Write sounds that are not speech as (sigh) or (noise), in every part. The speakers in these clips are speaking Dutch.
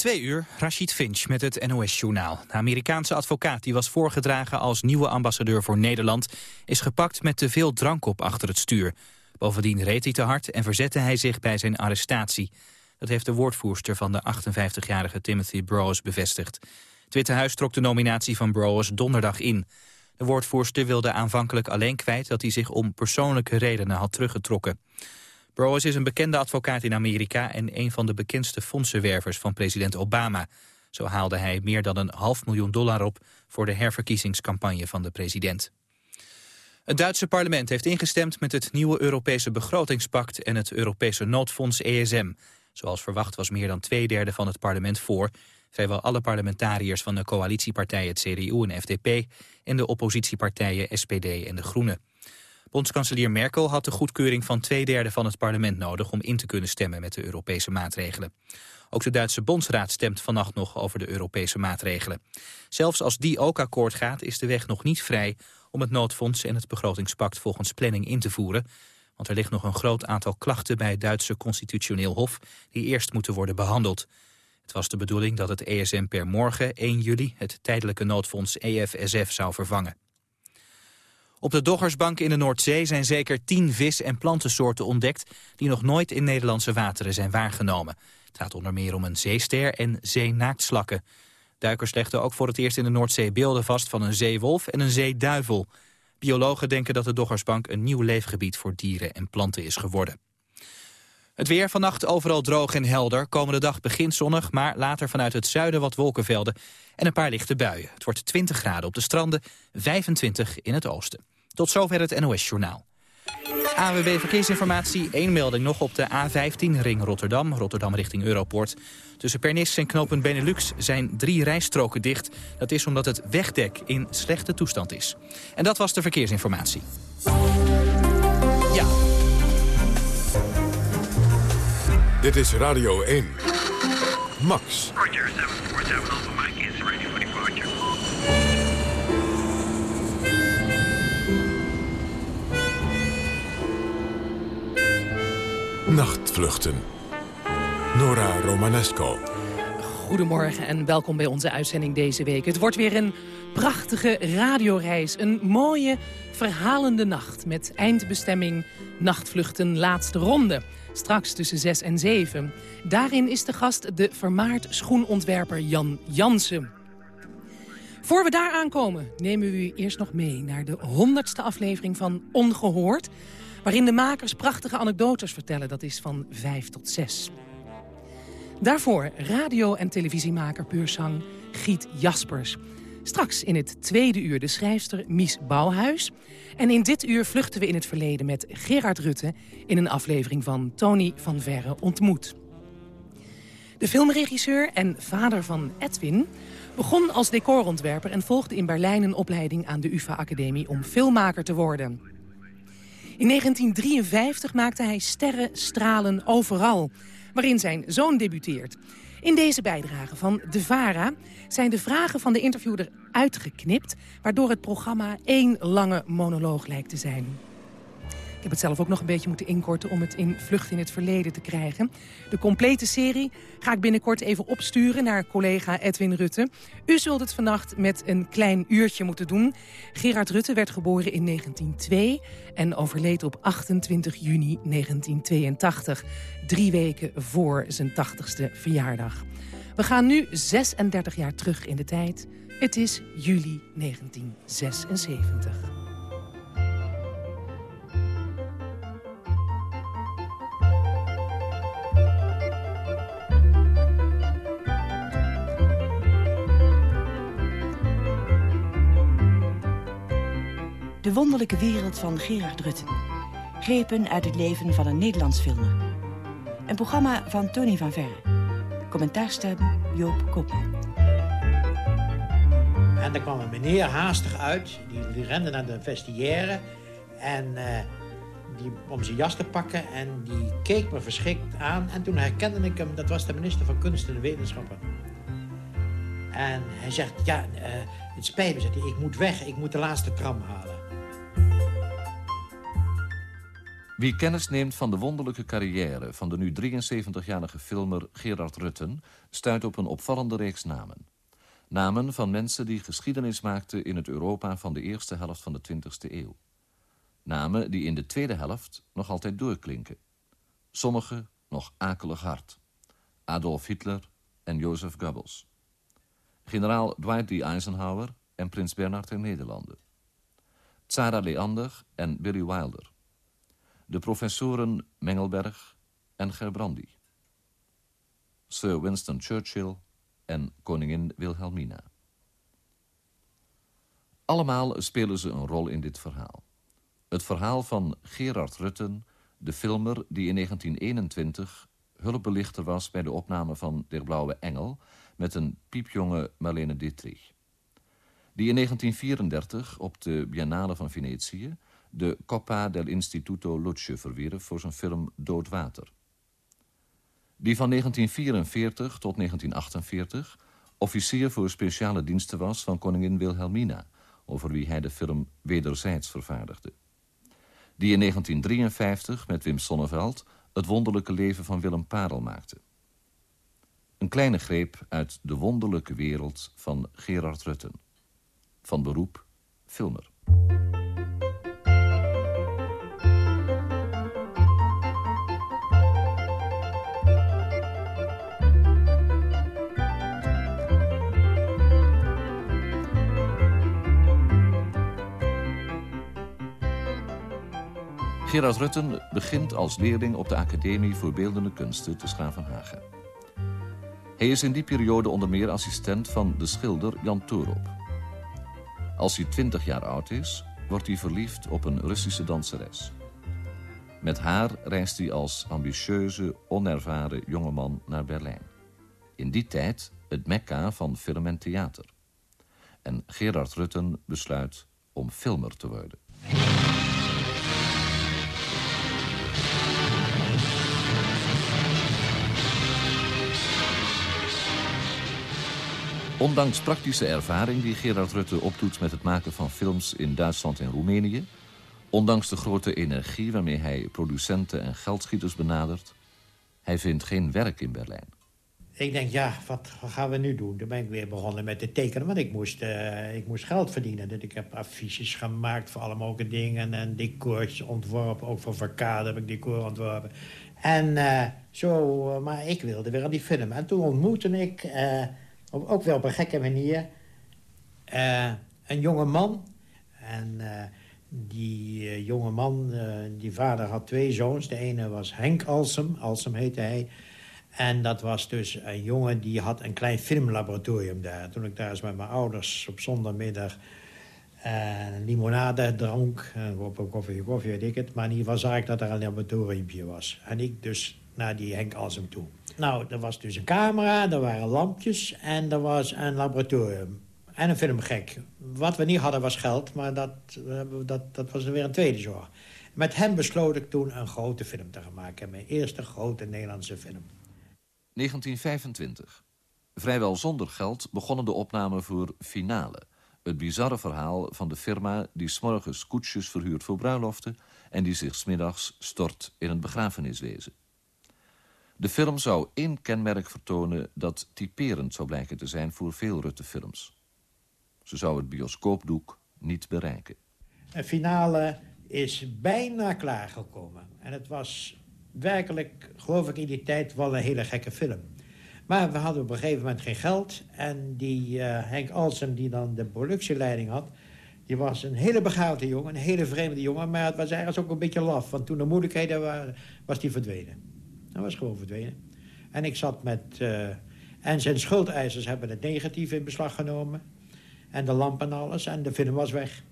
Twee uur, Rashid Finch met het NOS-journaal. De Amerikaanse advocaat die was voorgedragen als nieuwe ambassadeur voor Nederland... is gepakt met te veel drank op achter het stuur. Bovendien reed hij te hard en verzette hij zich bij zijn arrestatie. Dat heeft de woordvoerster van de 58-jarige Timothy Brose bevestigd. Het Witte Huis trok de nominatie van Brose donderdag in. De woordvoerster wilde aanvankelijk alleen kwijt dat hij zich om persoonlijke redenen had teruggetrokken. Brose is een bekende advocaat in Amerika en een van de bekendste fondsenwervers van president Obama. Zo haalde hij meer dan een half miljoen dollar op voor de herverkiezingscampagne van de president. Het Duitse parlement heeft ingestemd met het nieuwe Europese begrotingspact en het Europese noodfonds ESM. Zoals verwacht was meer dan twee derde van het parlement voor. Vrijwel alle parlementariërs van de coalitiepartijen het CDU en FDP en de oppositiepartijen SPD en de Groenen. Bondskanselier Merkel had de goedkeuring van twee derde van het parlement nodig om in te kunnen stemmen met de Europese maatregelen. Ook de Duitse Bondsraad stemt vannacht nog over de Europese maatregelen. Zelfs als die ook akkoord gaat is de weg nog niet vrij om het noodfonds en het begrotingspact volgens planning in te voeren. Want er ligt nog een groot aantal klachten bij het Duitse Constitutioneel Hof die eerst moeten worden behandeld. Het was de bedoeling dat het ESM per morgen 1 juli het tijdelijke noodfonds EFSF zou vervangen. Op de Doggersbank in de Noordzee zijn zeker tien vis- en plantensoorten ontdekt... die nog nooit in Nederlandse wateren zijn waargenomen. Het gaat onder meer om een zeester en zeenaaktslakken. Duikers legden ook voor het eerst in de Noordzee beelden vast... van een zeewolf en een zeeduivel. Biologen denken dat de Doggersbank een nieuw leefgebied... voor dieren en planten is geworden. Het weer vannacht overal droog en helder. Komende dag begint zonnig, maar later vanuit het zuiden wat wolkenvelden en een paar lichte buien. Het wordt 20 graden op de stranden, 25 in het oosten. Tot zover het NOS-journaal. AWB Verkeersinformatie, één melding nog op de A15 ring Rotterdam, Rotterdam richting Europoort. Tussen Pernis en knooppunt Benelux zijn drie rijstroken dicht. Dat is omdat het wegdek in slechte toestand is. En dat was de verkeersinformatie. Ja. Dit is Radio 1. Max. Roger, 747 Nachtvluchten. Nora Romanesco. Goedemorgen en welkom bij onze uitzending deze week. Het wordt weer een prachtige radioreis. Een mooie, verhalende nacht met eindbestemming Nachtvluchten laatste ronde. Straks tussen 6 en 7. Daarin is de gast de vermaard schoenontwerper Jan Jansen. Voor we daar aankomen nemen we u eerst nog mee naar de honderdste aflevering van Ongehoord... waarin de makers prachtige anekdotes vertellen, dat is van 5 tot 6. Daarvoor radio- en televisiemaker Peursang Giet Jaspers. Straks in het tweede uur de schrijfster Mies Bouwhuis. En in dit uur vluchten we in het verleden met Gerard Rutte... in een aflevering van Tony van Verre ontmoet. De filmregisseur en vader van Edwin begon als decorontwerper... en volgde in Berlijn een opleiding aan de UvA-academie om filmmaker te worden. In 1953 maakte hij Sterren stralen overal, waarin zijn zoon debuteert. In deze bijdrage van De Vara zijn de vragen van de interviewer uitgeknipt... waardoor het programma één lange monoloog lijkt te zijn. Ik heb het zelf ook nog een beetje moeten inkorten om het in Vlucht in het Verleden te krijgen. De complete serie ga ik binnenkort even opsturen naar collega Edwin Rutte. U zult het vannacht met een klein uurtje moeten doen. Gerard Rutte werd geboren in 1902 en overleed op 28 juni 1982. Drie weken voor zijn 80ste verjaardag. We gaan nu 36 jaar terug in de tijd. Het is juli 1976. De wonderlijke wereld van Gerard Rutten. Grepen uit het leven van een Nederlands filmer. Een programma van Tony van Verre. Commentaarstem Joop Koopman. En er kwam een meneer haastig uit. Die, rende naar de vestiaire. En eh, die, om zijn jas te pakken. En die keek me verschrikt aan. En toen herkende ik hem. Dat was de minister van Kunst en Wetenschappen. En hij zegt, ja, eh, het spijt me. Zegt hij, ik moet weg. Ik moet de laatste tram halen. Wie kennis neemt van de wonderlijke carrière van de nu 73-jarige filmer Gerard Rutten... stuit op een opvallende reeks namen. Namen van mensen die geschiedenis maakten in het Europa van de eerste helft van de 20e eeuw. Namen die in de tweede helft nog altijd doorklinken. Sommige nog akelig hard. Adolf Hitler en Jozef Goebbels. Generaal Dwight D. Eisenhower en prins Bernhard der Nederlanden. Tsara Leander en Billy Wilder. De professoren Mengelberg en Gerbrandi. Sir Winston Churchill en koningin Wilhelmina. Allemaal spelen ze een rol in dit verhaal. Het verhaal van Gerard Rutten, de filmer die in 1921 hulpbelichter was bij de opname van Der Blauwe Engel met een piepjonge Marlene Dietrich. Die in 1934 op de Biennale van Venetië de Coppa del Instituto Luce verwierf voor zijn film Dood Water. Die van 1944 tot 1948 officier voor speciale diensten was van koningin Wilhelmina, over wie hij de film Wederzijds vervaardigde. Die in 1953 met Wim Sonneveld het wonderlijke leven van Willem Parel maakte. Een kleine greep uit de wonderlijke wereld van Gerard Rutten. Van beroep filmer. Gerard Rutten begint als leerling op de Academie voor Beeldende Kunsten te Schavenhagen. Hij is in die periode onder meer assistent van de schilder Jan Toorop. Als hij 20 jaar oud is, wordt hij verliefd op een Russische danseres. Met haar reist hij als ambitieuze, onervaren jongeman naar Berlijn. In die tijd het mekka van film en theater. En Gerard Rutten besluit om filmer te worden. Ondanks praktische ervaring die Gerard Rutte opdoet met het maken van films in Duitsland en Roemenië... ondanks de grote energie waarmee hij producenten en geldschieters benadert... hij vindt geen werk in Berlijn. Ik denk, ja, wat, gaan we nu doen? Toen ben ik weer begonnen met te tekenen, want ik moest, uh, ik moest geld verdienen. Dus ik heb affiches gemaakt voor alle mogelijke dingen... en decors ontworpen, ook voor Verkade heb ik decor ontworpen. En uh, zo, maar ik wilde weer aan die film. En toen ontmoette ik... ook wel op een gekke manier, uh, een jonge man. En uh, die uh, jonge man, die vader had twee zoons. De ene was Henk Alsem, Alsem heette hij. En dat was dus een jongen die had een klein filmlaboratorium daar. Toen ik daar eens met mijn ouders op zondagmiddag een limonade dronk. Een koffie, koffie, weet ik het. Maar in ieder geval zag ik dat er een laboratoriumpje was. En ik dus naar die Henk Alsem toe. Nou, er was dus een camera, er waren lampjes en er was een laboratorium. En een filmgek. Wat we niet hadden was geld, maar dat, dat, dat was weer een tweede zorg. Met hem besloot ik toen een grote film te gaan maken. Mijn eerste grote Nederlandse film. 1925. Vrijwel zonder geld begonnen de opnamen voor Finale. Het bizarre verhaal van de firma die s'morgens koetsjes verhuurt voor bruiloften... en die zich smiddags stort in het begrafeniswezen. De film zou één kenmerk vertonen dat typerend zou blijken te zijn voor veel Rutte-films. Ze zou het bioscoopdoek niet bereiken. Een finale is bijna klaargekomen. En het was werkelijk, geloof ik, in die tijd wel een hele gekke film. Maar we hadden op een gegeven moment geen geld. En die uh, Henk Alsen, die dan de productieleiding had... die was een hele begaafde jongen, een hele vreemde jongen... maar het was eigenlijk ook een beetje laf. Want toen de moeilijkheden waren, was die verdwenen. Hij was gewoon verdwenen. En ik zat met... Uh, en zijn schuldeisers hebben het negatief in beslag genomen. En de lamp en alles. En de film was weg.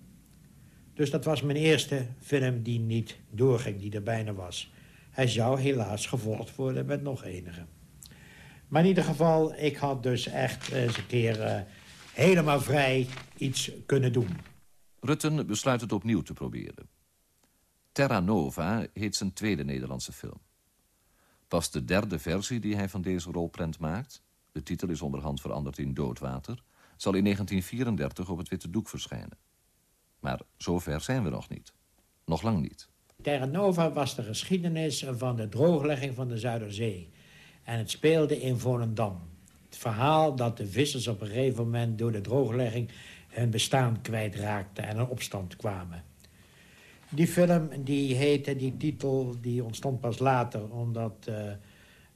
Dus dat was mijn eerste film die niet doorging, die er bijna was. Hij zou helaas gevolgd worden met nog enige. Maar in ieder geval, ik had dus echt eens een keer uh, helemaal vrij iets kunnen doen. Rutten besluit het opnieuw te proberen. Terra Nova heet zijn tweede Nederlandse film. Pas de derde versie die hij van deze rolprent maakt... de titel is onderhand veranderd in Doodwater... zal in 1934 op het witte doek verschijnen. Maar zover zijn we nog niet. Nog lang niet. Terra Nova was de geschiedenis van de drooglegging van de Zuiderzee. En het speelde in Volendam. Het verhaal dat de vissers op een gegeven moment door de drooglegging hun bestaan kwijtraakten en in opstand kwamen. Die film, die heette, die titel, die ontstond pas later, omdat... eh,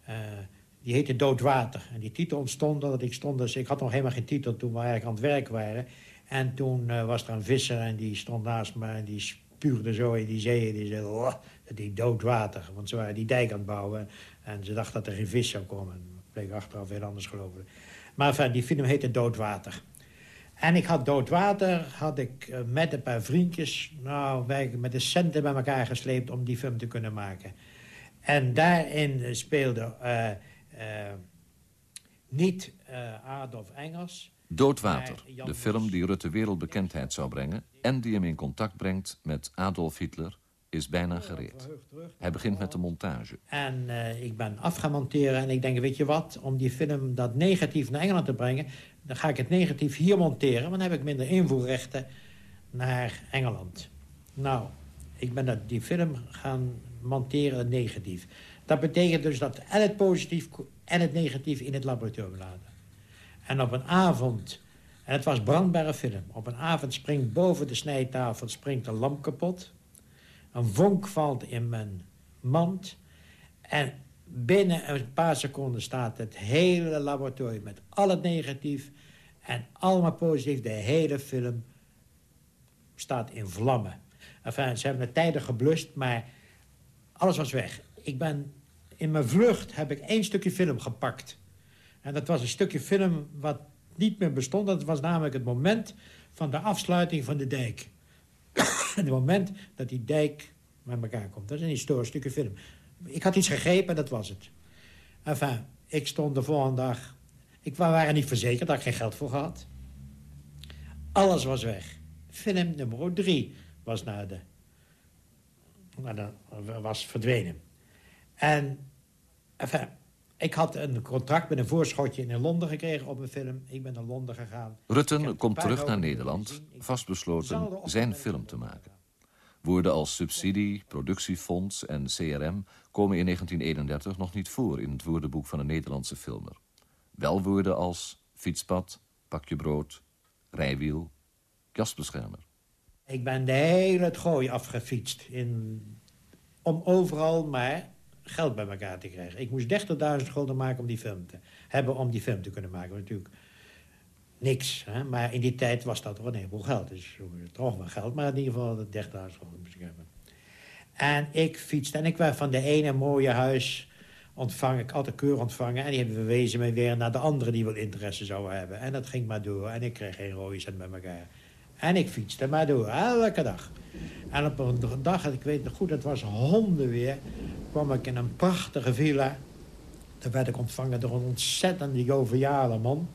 eh, die heette Doodwater. En die titel ontstond omdat ik stond... Dus ik had nog helemaal geen titel toen we eigenlijk aan het werk waren. En toen eh, was er een visser en die stond naast me... en die spuugde zo in die zee. Die zei, oh, die doodwater. Want ze waren die dijk aan het bouwen. En ze dachten dat er geen vis zou komen. Dat bleek achteraf heel anders geloven. Maar enfin, die film heette Doodwater. En ik had Doodwater, had ik eh, met een paar vriendjes... nou, wij met de centen bij elkaar gesleept om die film te kunnen maken. En daarin speelde eh, eh, niet eh, Adolf Engels... Doodwater, de film die Rutte wereldbekendheid zou brengen... en die hem in contact brengt met Adolf Hitler, is bijna gereed. Hij begint met de montage. En eh, ik ben af gaan monteren en ik denk, weet je wat... om die film dat negatief naar Engeland te brengen... dan ga ik het negatief hier monteren... want dan heb ik minder invoerrechten naar Engeland. Nou, ik ben die film gaan monteren negatief. Dat betekent dus dat en het positief en het negatief in het laboratorium laten. En op een avond, en het was brandbare film... op een avond springt boven de snijtafel springt een lamp kapot... Een vonk valt in mijn mand. En binnen een paar seconden staat het hele laboratorium met al het negatief en allemaal positief. De hele film staat in vlammen. Enfin, ze hebben het tijdig geblust, maar alles was weg. Ik ben, in mijn vlucht heb ik één stukje film gepakt. En dat was een stukje film wat niet meer bestond. Dat was namelijk het moment van de afsluiting van de dijk. (coughs) het moment dat die dijk met elkaar komt. Dat is een historisch stukje film. Ik had iets gegrepen en dat was het. Enfin, ik stond de volgende dag... Ik wa- waren niet verzekerd, daar had ik geen geld voor gehad. Alles was weg. Film nummer drie was naar de... Naar de was verdwenen. En... Enfin, ik had een contract met een voorschotje in Londen gekregen op een film. Ik ben naar Londen gegaan. Rutten komt terug naar Nederland, vastbesloten zijn film te maken. Woorden als subsidie, productiefonds en CRM komen in 1931 nog niet voor in het woordenboek van een Nederlandse filmer. Wel woorden als fietspad, pakje brood, rijwiel, jasbeschermer. Ik ben de hele het gooi afgefietst. In, om overal maar geld bij elkaar te krijgen. Ik moest 30.000 gulden maken om die film te hebben, om die film te kunnen maken. Natuurlijk niks. Hè? Maar in die tijd was dat toch een heleboel geld. Dus toch wel geld, maar in ieder geval 30.000 gulden moest ik hebben. En ik fietste en ik werd van de ene mooie huis ontvangen. Ik had de keur ontvangen en die hebben verwezen me weer naar de andere die wel interesse zouden hebben. En dat ging maar door en ik kreeg geen rode cent bij elkaar. En ik fietste maar door, elke dag. En op een dag, ik weet nog goed, het was hondenweer... kwam ik in een prachtige villa. Daar werd ik ontvangen door een ontzettend joviale man.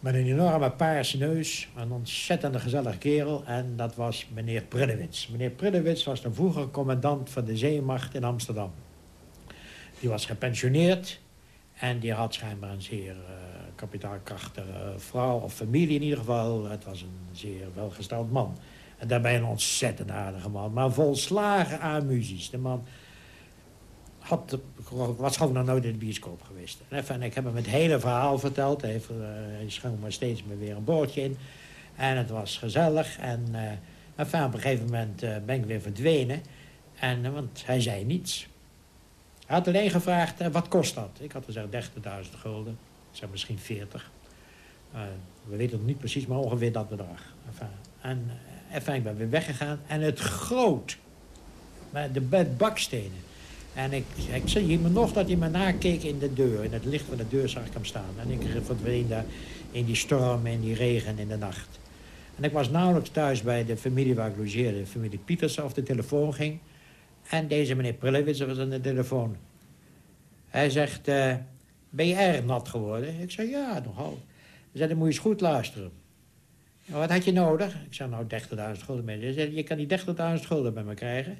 Met een enorme paarse neus, een ontzettende gezellige kerel. En dat was meneer Priddewits. Meneer Priddewits was de vroegere commandant van de zeemacht in Amsterdam. Die was gepensioneerd en die had schijnbaar een zeer eh, kapitaalkrachtige vrouw of familie in ieder geval. Het was een zeer welgesteld man. En daarbij een ontzettend aardige man, maar volslagen amusies. De man had, was gewoon nog nooit in de bioscoop geweest. En, ik heb hem het hele verhaal verteld. Hij, heeft, eh, hij maar steeds me weer een boordje in. En het was gezellig. En enfin, op een gegeven moment eh, ben ik weer verdwenen. En, eh, want hij zei niets. Hij had alleen gevraagd, wat kost dat? Ik had gezegd 30.000 gulden. Ik zei misschien 40. Eh, we weten het niet precies, maar ongeveer dat bedrag. En ik ben weer weggegaan. En het groot, met de bakstenen. En ik, ik zie nog dat hij me nakeek in de deur. In het licht van de deur zag ik hem staan. En ik verdween daar in die storm, in die regen, in de nacht. En ik was nauwelijks thuis bij de familie waar ik logeerde. De familie Pietersen of de telefoon ging. En deze meneer Prillewitz was aan de telefoon. Hij zegt, eh, ben je erg nat geworden? Ik zei, ja, nogal. Hij zei, dan moet je eens goed luisteren. "Nou, wat had je nodig? Ik zei, nou, 30.000 gulden. Hij zei, je kan die 30.000 gulden bij me krijgen.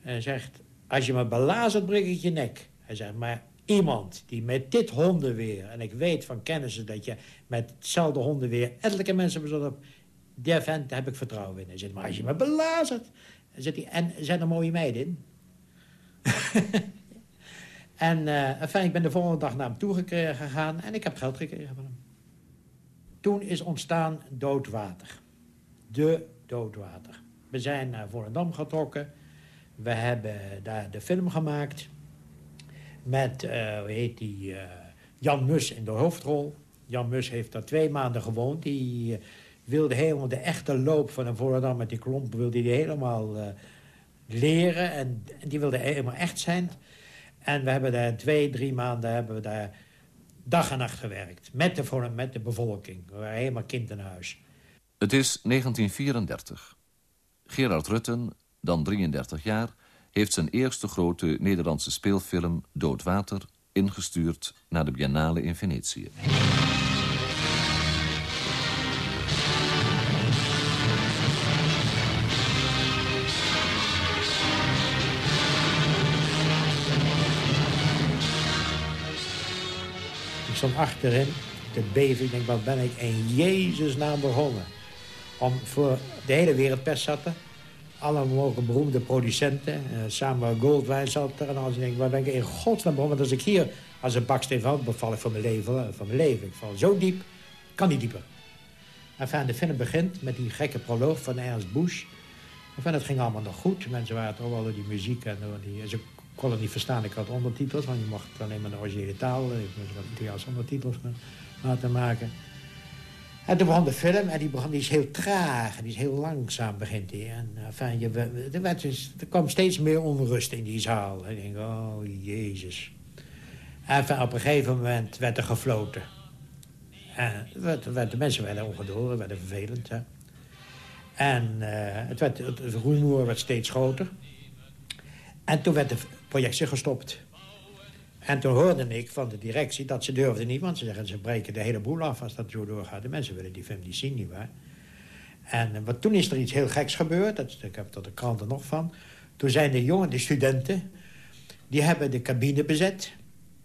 Hij zegt, als je me belazert, breek ik je nek. Hij zegt, maar iemand die met dit hondenweer... en ik weet van kennissen dat je met hetzelfde hondenweer... ettelijke mensen bezot op... die vent daar heb ik vertrouwen in. Hij maar als je me belazert... Zit hij, en zijn er mooie meiden in? (laughs) en uh, ik ben de volgende dag naar hem toe gegaan en ik heb geld gekregen van hem. Toen is ontstaan Doodwater. De Doodwater. We zijn naar Volendam getrokken. We hebben daar de film gemaakt. Met, uh, hoe heet die, uh, Jan Mus in de hoofdrol. Jan Mus heeft daar twee maanden gewoond. Die wilde helemaal de echte loop van een Volendam met die klompen... wilde hij helemaal leren en, en, die wilde helemaal echt zijn. En we hebben daar twee, drie maanden hebben we daar dag en nacht gewerkt. Met de, met de bevolking. We waren helemaal kind in huis. Het is 1934. Gerard Rutten, dan 33 jaar... heeft zijn eerste grote Nederlandse speelfilm Doodwater... ingestuurd naar de Biennale in Venetië. Ik stond achterin te beven. Ik denk, wat ben ik in Jezus naam begonnen? Om voor de hele wereld pers zaten. Alle mogelijke beroemde producenten. Uh, Samuel Goldwyn zat er. En als ik denk, wat ben ik in godsnaam? Want als ik hier als een baksteen val, beval ik van mijn leven. Van mijn leven. Ik val zo diep, kan niet dieper. Enfin, de film begint met die gekke proloog van Ernst Busch. Enfin, het ging allemaal nog goed. Mensen waren toch wel door die muziek en door die... Ze kon het niet verstaan. Ik had ondertitels, want je mocht alleen maar de originele taal. Ik moest wat Italiaanse ondertitels laten maken. En toen begon de film en die, begon, die is heel traag. Die is heel langzaam begint die. En enfin, je, er, werd dus, er kwam steeds meer onrust in die zaal. En ik denk, oh jezus. En op een gegeven moment werd er gefloten. En de mensen werden ongeduldig, werden vervelend. Hè. En uh, het, werd, het, het rumoer werd steeds groter. En toen werd de projectie gestopt. En toen hoorde ik van de directie dat ze durfden niet... want ze zeggen, ze breken de hele boel af als dat zo doorgaat. De mensen willen die film niet zien, nietwaar? En wat, toen is er iets heel geks gebeurd. Dat, ik heb er de kranten nog van. Toen zijn de jongen, de studenten... die hebben de cabine bezet.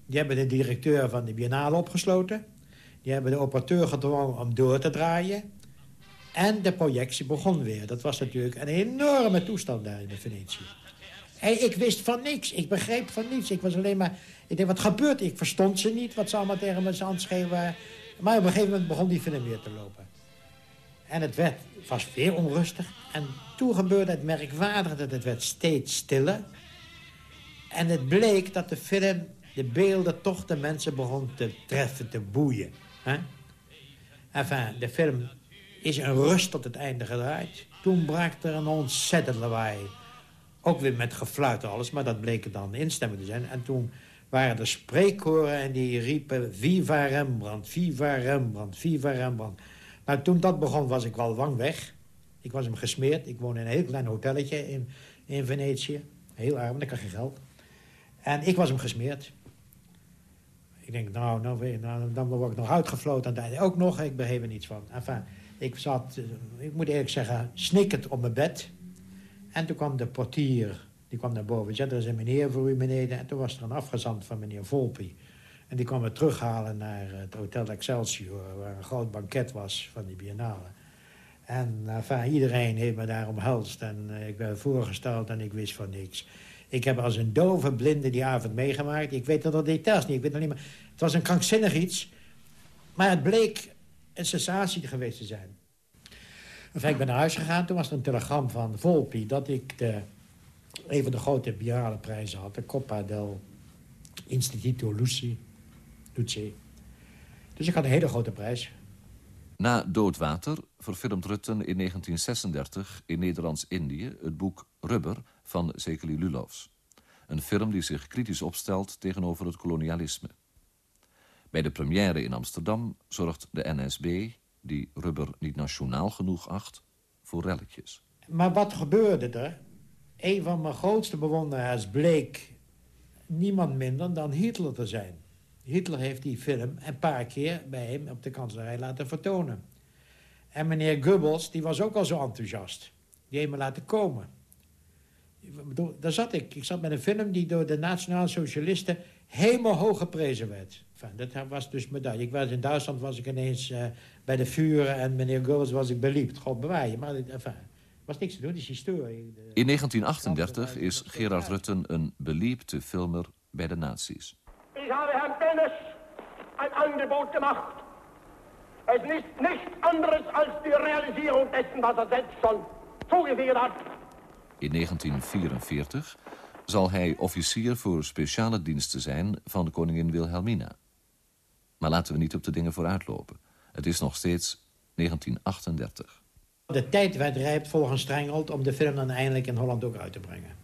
Die hebben de directeur van de biennale opgesloten. Die hebben de operateur gedwongen om door te draaien. En de projectie begon weer. Dat was natuurlijk een enorme toestand daar in de Venetië. Ik wist van niks. Ik begreep van niets. Ik was alleen maar... Ik denk, wat gebeurt? Ik verstond ze niet, wat ze allemaal tegen me het schreeuwen Maar op een gegeven moment begon die film weer te lopen. En het werd, was weer onrustig. En toen gebeurde het merkwaardig dat het werd steeds stiller. En het bleek dat de film, de beelden, toch de mensen begon te treffen, te boeien. Hè? Enfin, de film is een rust tot het einde gedraaid. Toen brak er een ontzettend lawaai ook weer met gefluit alles, maar dat bleken dan instemmen te zijn. En toen waren er spreekkoren en die riepen... Viva Rembrandt, Viva Rembrandt, Viva Rembrandt. Nou, toen dat begon was ik wel wang weg. Ik was hem gesmeerd. Ik woon in een heel klein hotelletje in, in Venetië. Heel arm, ik had geen geld. En ik was hem gesmeerd. Ik denk, nou, nou, nou dan word ik nog uitgefloten. En ook nog, ik begreep er niets van. Enfin, ik zat, eh, ik moet eerlijk zeggen, snikkend op mijn bed... En toen kwam de portier, die kwam naar boven. Zei, er is een meneer voor u beneden. En toen was er een afgezant van meneer Volpi. En die kwam me terughalen naar het Hotel Excelsior... waar een groot banket was van die biennale. En enfin, iedereen heeft me daar omhelst. En uh, ik ben voorgesteld en ik wist van niks. Ik heb als een dove blinde die avond meegemaakt. Ik weet dat details niet. Ik weet alleen maar... Het was een krankzinnig iets. Maar het bleek een sensatie geweest te zijn. Enfin, ik ben naar huis gegaan. Toen was er een telegram van Volpi... dat ik de, een van de grote prijzen had. De Coppa del Instituto Luci. Luce. Dus ik had een hele grote prijs. Na Doodwater verfilmt Rutten in 1936 in Nederlands-Indië... het boek Rubber van Zekeli Lulovs. Een film die zich kritisch opstelt tegenover het kolonialisme. Bij de première in Amsterdam zorgt de NSB die rubber niet nationaal genoeg acht, voor relletjes. Maar wat gebeurde er? Een van mijn grootste bewonderaars bleek niemand minder dan Hitler te zijn. Hitler heeft die film een paar keer bij hem op de kanselarij laten vertonen. En meneer Goebbels, die was ook al zo enthousiast. Die heeft me laten komen. Daar zat ik. Ik zat met een film die door de nationale socialisten helemaal hoog geprezen werd. Dat was dus medaille. Ik was in Duitsland was ik ineens uh, bij de vuren en meneer Goebbels was ik beliebt. God bewaar je. Maar enfin, was niks te doen, het is historie. In 1938 is Gerard Rutten een beliebte filmer bij de nazi's. Ik heb Herrn Dennis een aanbod gemacht. Het is niets anders als de realisering dessen, wat er selbst schon zugesehen had. In 1944 zal hij officier voor speciale diensten zijn van de koningin Wilhelmina. Maar laten we niet op de dingen vooruitlopen. Het is nog steeds 1938. De tijd werd rijp volgens Strengeld om de film dan eindelijk in Holland ook uit te brengen.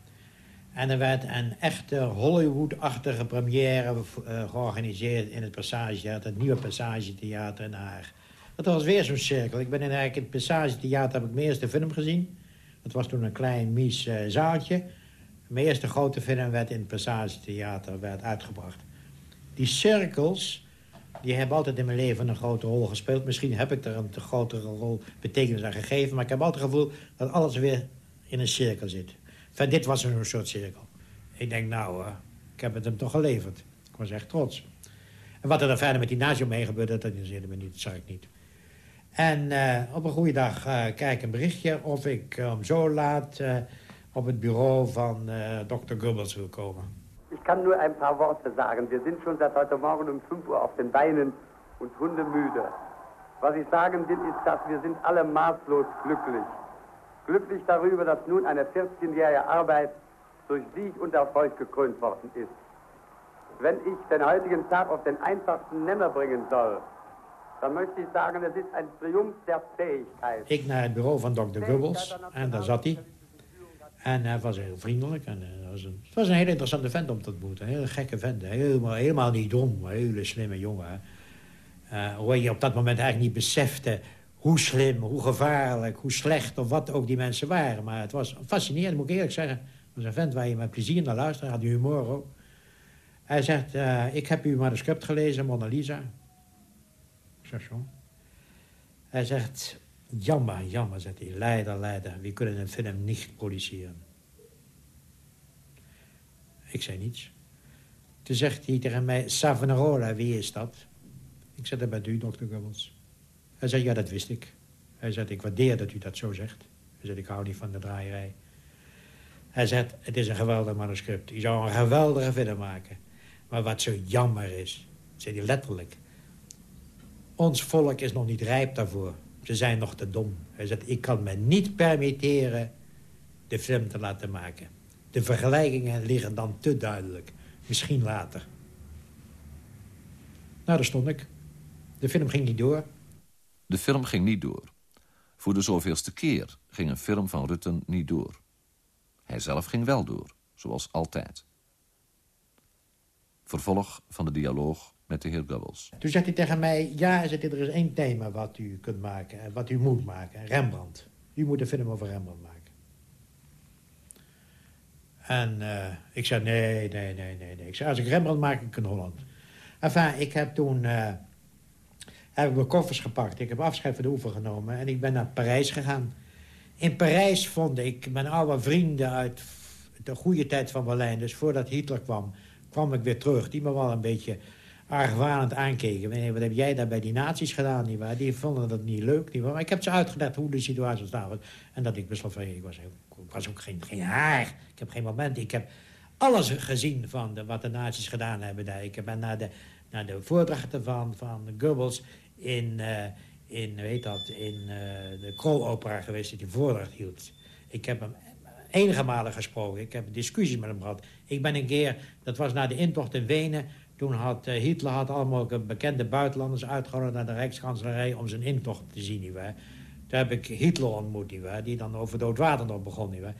En er werd een echte Hollywood-achtige première uh, georganiseerd in het Passagetheater, het nieuwe Passagetheater in Haag. Dat was weer zo'n cirkel. Ik ben in, eigenlijk het Passagetheater heb ik mijn eerste film gezien. Dat was toen een klein mies uh, zaaltje. Mijn eerste grote film werd in het Passagetheater werd uitgebracht. Die cirkels die hebben altijd in mijn leven een grote rol gespeeld. Misschien heb ik er een te grotere rol betekenis aan gegeven... maar ik heb altijd het gevoel dat alles weer in een cirkel zit. Enfin, dit was een soort cirkel. Ik denk, nou, uh, ik heb het hem toch geleverd. Ik was echt trots. En wat er dan verder met die nazi omheen gebeurde, dat interesseerde me niet. Dat zag ik niet. En uh, op een goede dag uh, kijk een berichtje of ik om zo laat op het bureau van Dr. Goebbels wil komen. Ich kann nur ein paar Worte sagen. Wir sind schon seit heute Morgen um 5 Uhr auf den Beinen und hundemüde. Was ich sagen will, ist, dass wir sind alle maßlos glücklich. Glücklich darüber, dass nun eine 14-jährige Arbeit durch Sieg und Erfolg gekrönt worden ist. Wenn ich den heutigen Tag auf den einfachsten Nenner bringen soll, dan möchte ich sagen, es ist ein Triumph der Fähigkeit. Ik naar het bureau van Dr. Goebbels en daar zat hij. En hij was heel vriendelijk. En uh, was een, het was een hele interessante vent om te ontmoeten. Een hele gekke vent. Helemaal, helemaal niet dom. Een hele slimme jongen. Uh, je op dat moment eigenlijk niet besefte hoe slim, hoe gevaarlijk, hoe slecht of wat ook die mensen waren. Maar het was fascinerend, moet ik eerlijk zeggen. Het was een vent waar je met plezier naar luisterde. Had humor ook. Hij zegt, uh, ik heb uw manuscript gelezen, Mona Lisa. Ik zeg zo. Hij zegt, jammer, jammer, zegt hij. Leider, leider, we kunnen een film niet produceren. Ik zei niets. Toen zegt hij tegen mij, Savonarola, wie is dat? Ik zei, dat bent u, dokter Goebbels. Hij zei, ja, dat wist ik. Hij zei, ik waardeer dat u dat zo zegt. Hij zei, ik hou niet van de draaierij. Hij zegt, het is een geweldig manuscript. Je zou een geweldige film maken. Maar wat zo jammer is, zei hij letterlijk... ons volk is nog niet rijp daarvoor. Ze zijn nog te dom. Hij zegt, ik kan me niet permitteren de film te laten maken. De vergelijkingen liggen dan te duidelijk. Misschien later. Nou, daar stond ik. De film ging niet door. De film ging niet door. Voor de zoveelste keer ging een film van Rutten niet door. Hij zelf ging wel door, zoals altijd. Vervolg van de dialoog met de heer Goebbels. Toen zegt hij tegen mij, ja, er is één thema wat u kunt maken, wat u moet maken, Rembrandt. U moet een film over Rembrandt maken. En uh, ik zei, nee, nee, nee, nee, nee. Ik zei, als ik Rembrandt maak, ik in Holland. Enfin, ik heb toen... Uh, heb ik mijn koffers gepakt. Ik heb afscheid van de oever genomen. En ik ben naar Parijs gegaan. In Parijs vond ik mijn oude vrienden uit de goede tijd van Berlijn. Dus voordat Hitler kwam, kwam ik weer terug. Die me wel een beetje argwanend aankeken. Wat heb jij daar bij die nazi's gedaan? Die, die vonden dat niet leuk. Maar ik heb ze uitgelegd hoe de situatie was. En dat ik wel van, ik was, was ook geen, geen haar. Ik heb geen moment. Ik heb alles gezien van wat de nazi's gedaan hebben daar. Ik ben naar de, naar de voordrachten van, van Goebbels in, uh, in, weet dat, in uh, de Kroonopera geweest... die die voordracht hield. Ik heb hem enige malen gesproken. Ik heb discussies met hem gehad. Ik ben een keer, dat was na de intocht in Wenen... Toen had uh, Hitler had allemaal bekende buitenlanders uitgenodigd naar de Rijkskanselarij om zijn intocht te zien. Nietwaar. Toen heb ik Hitler ontmoet, nietwaar, die dan over doodwater nog begon. Nietwaar.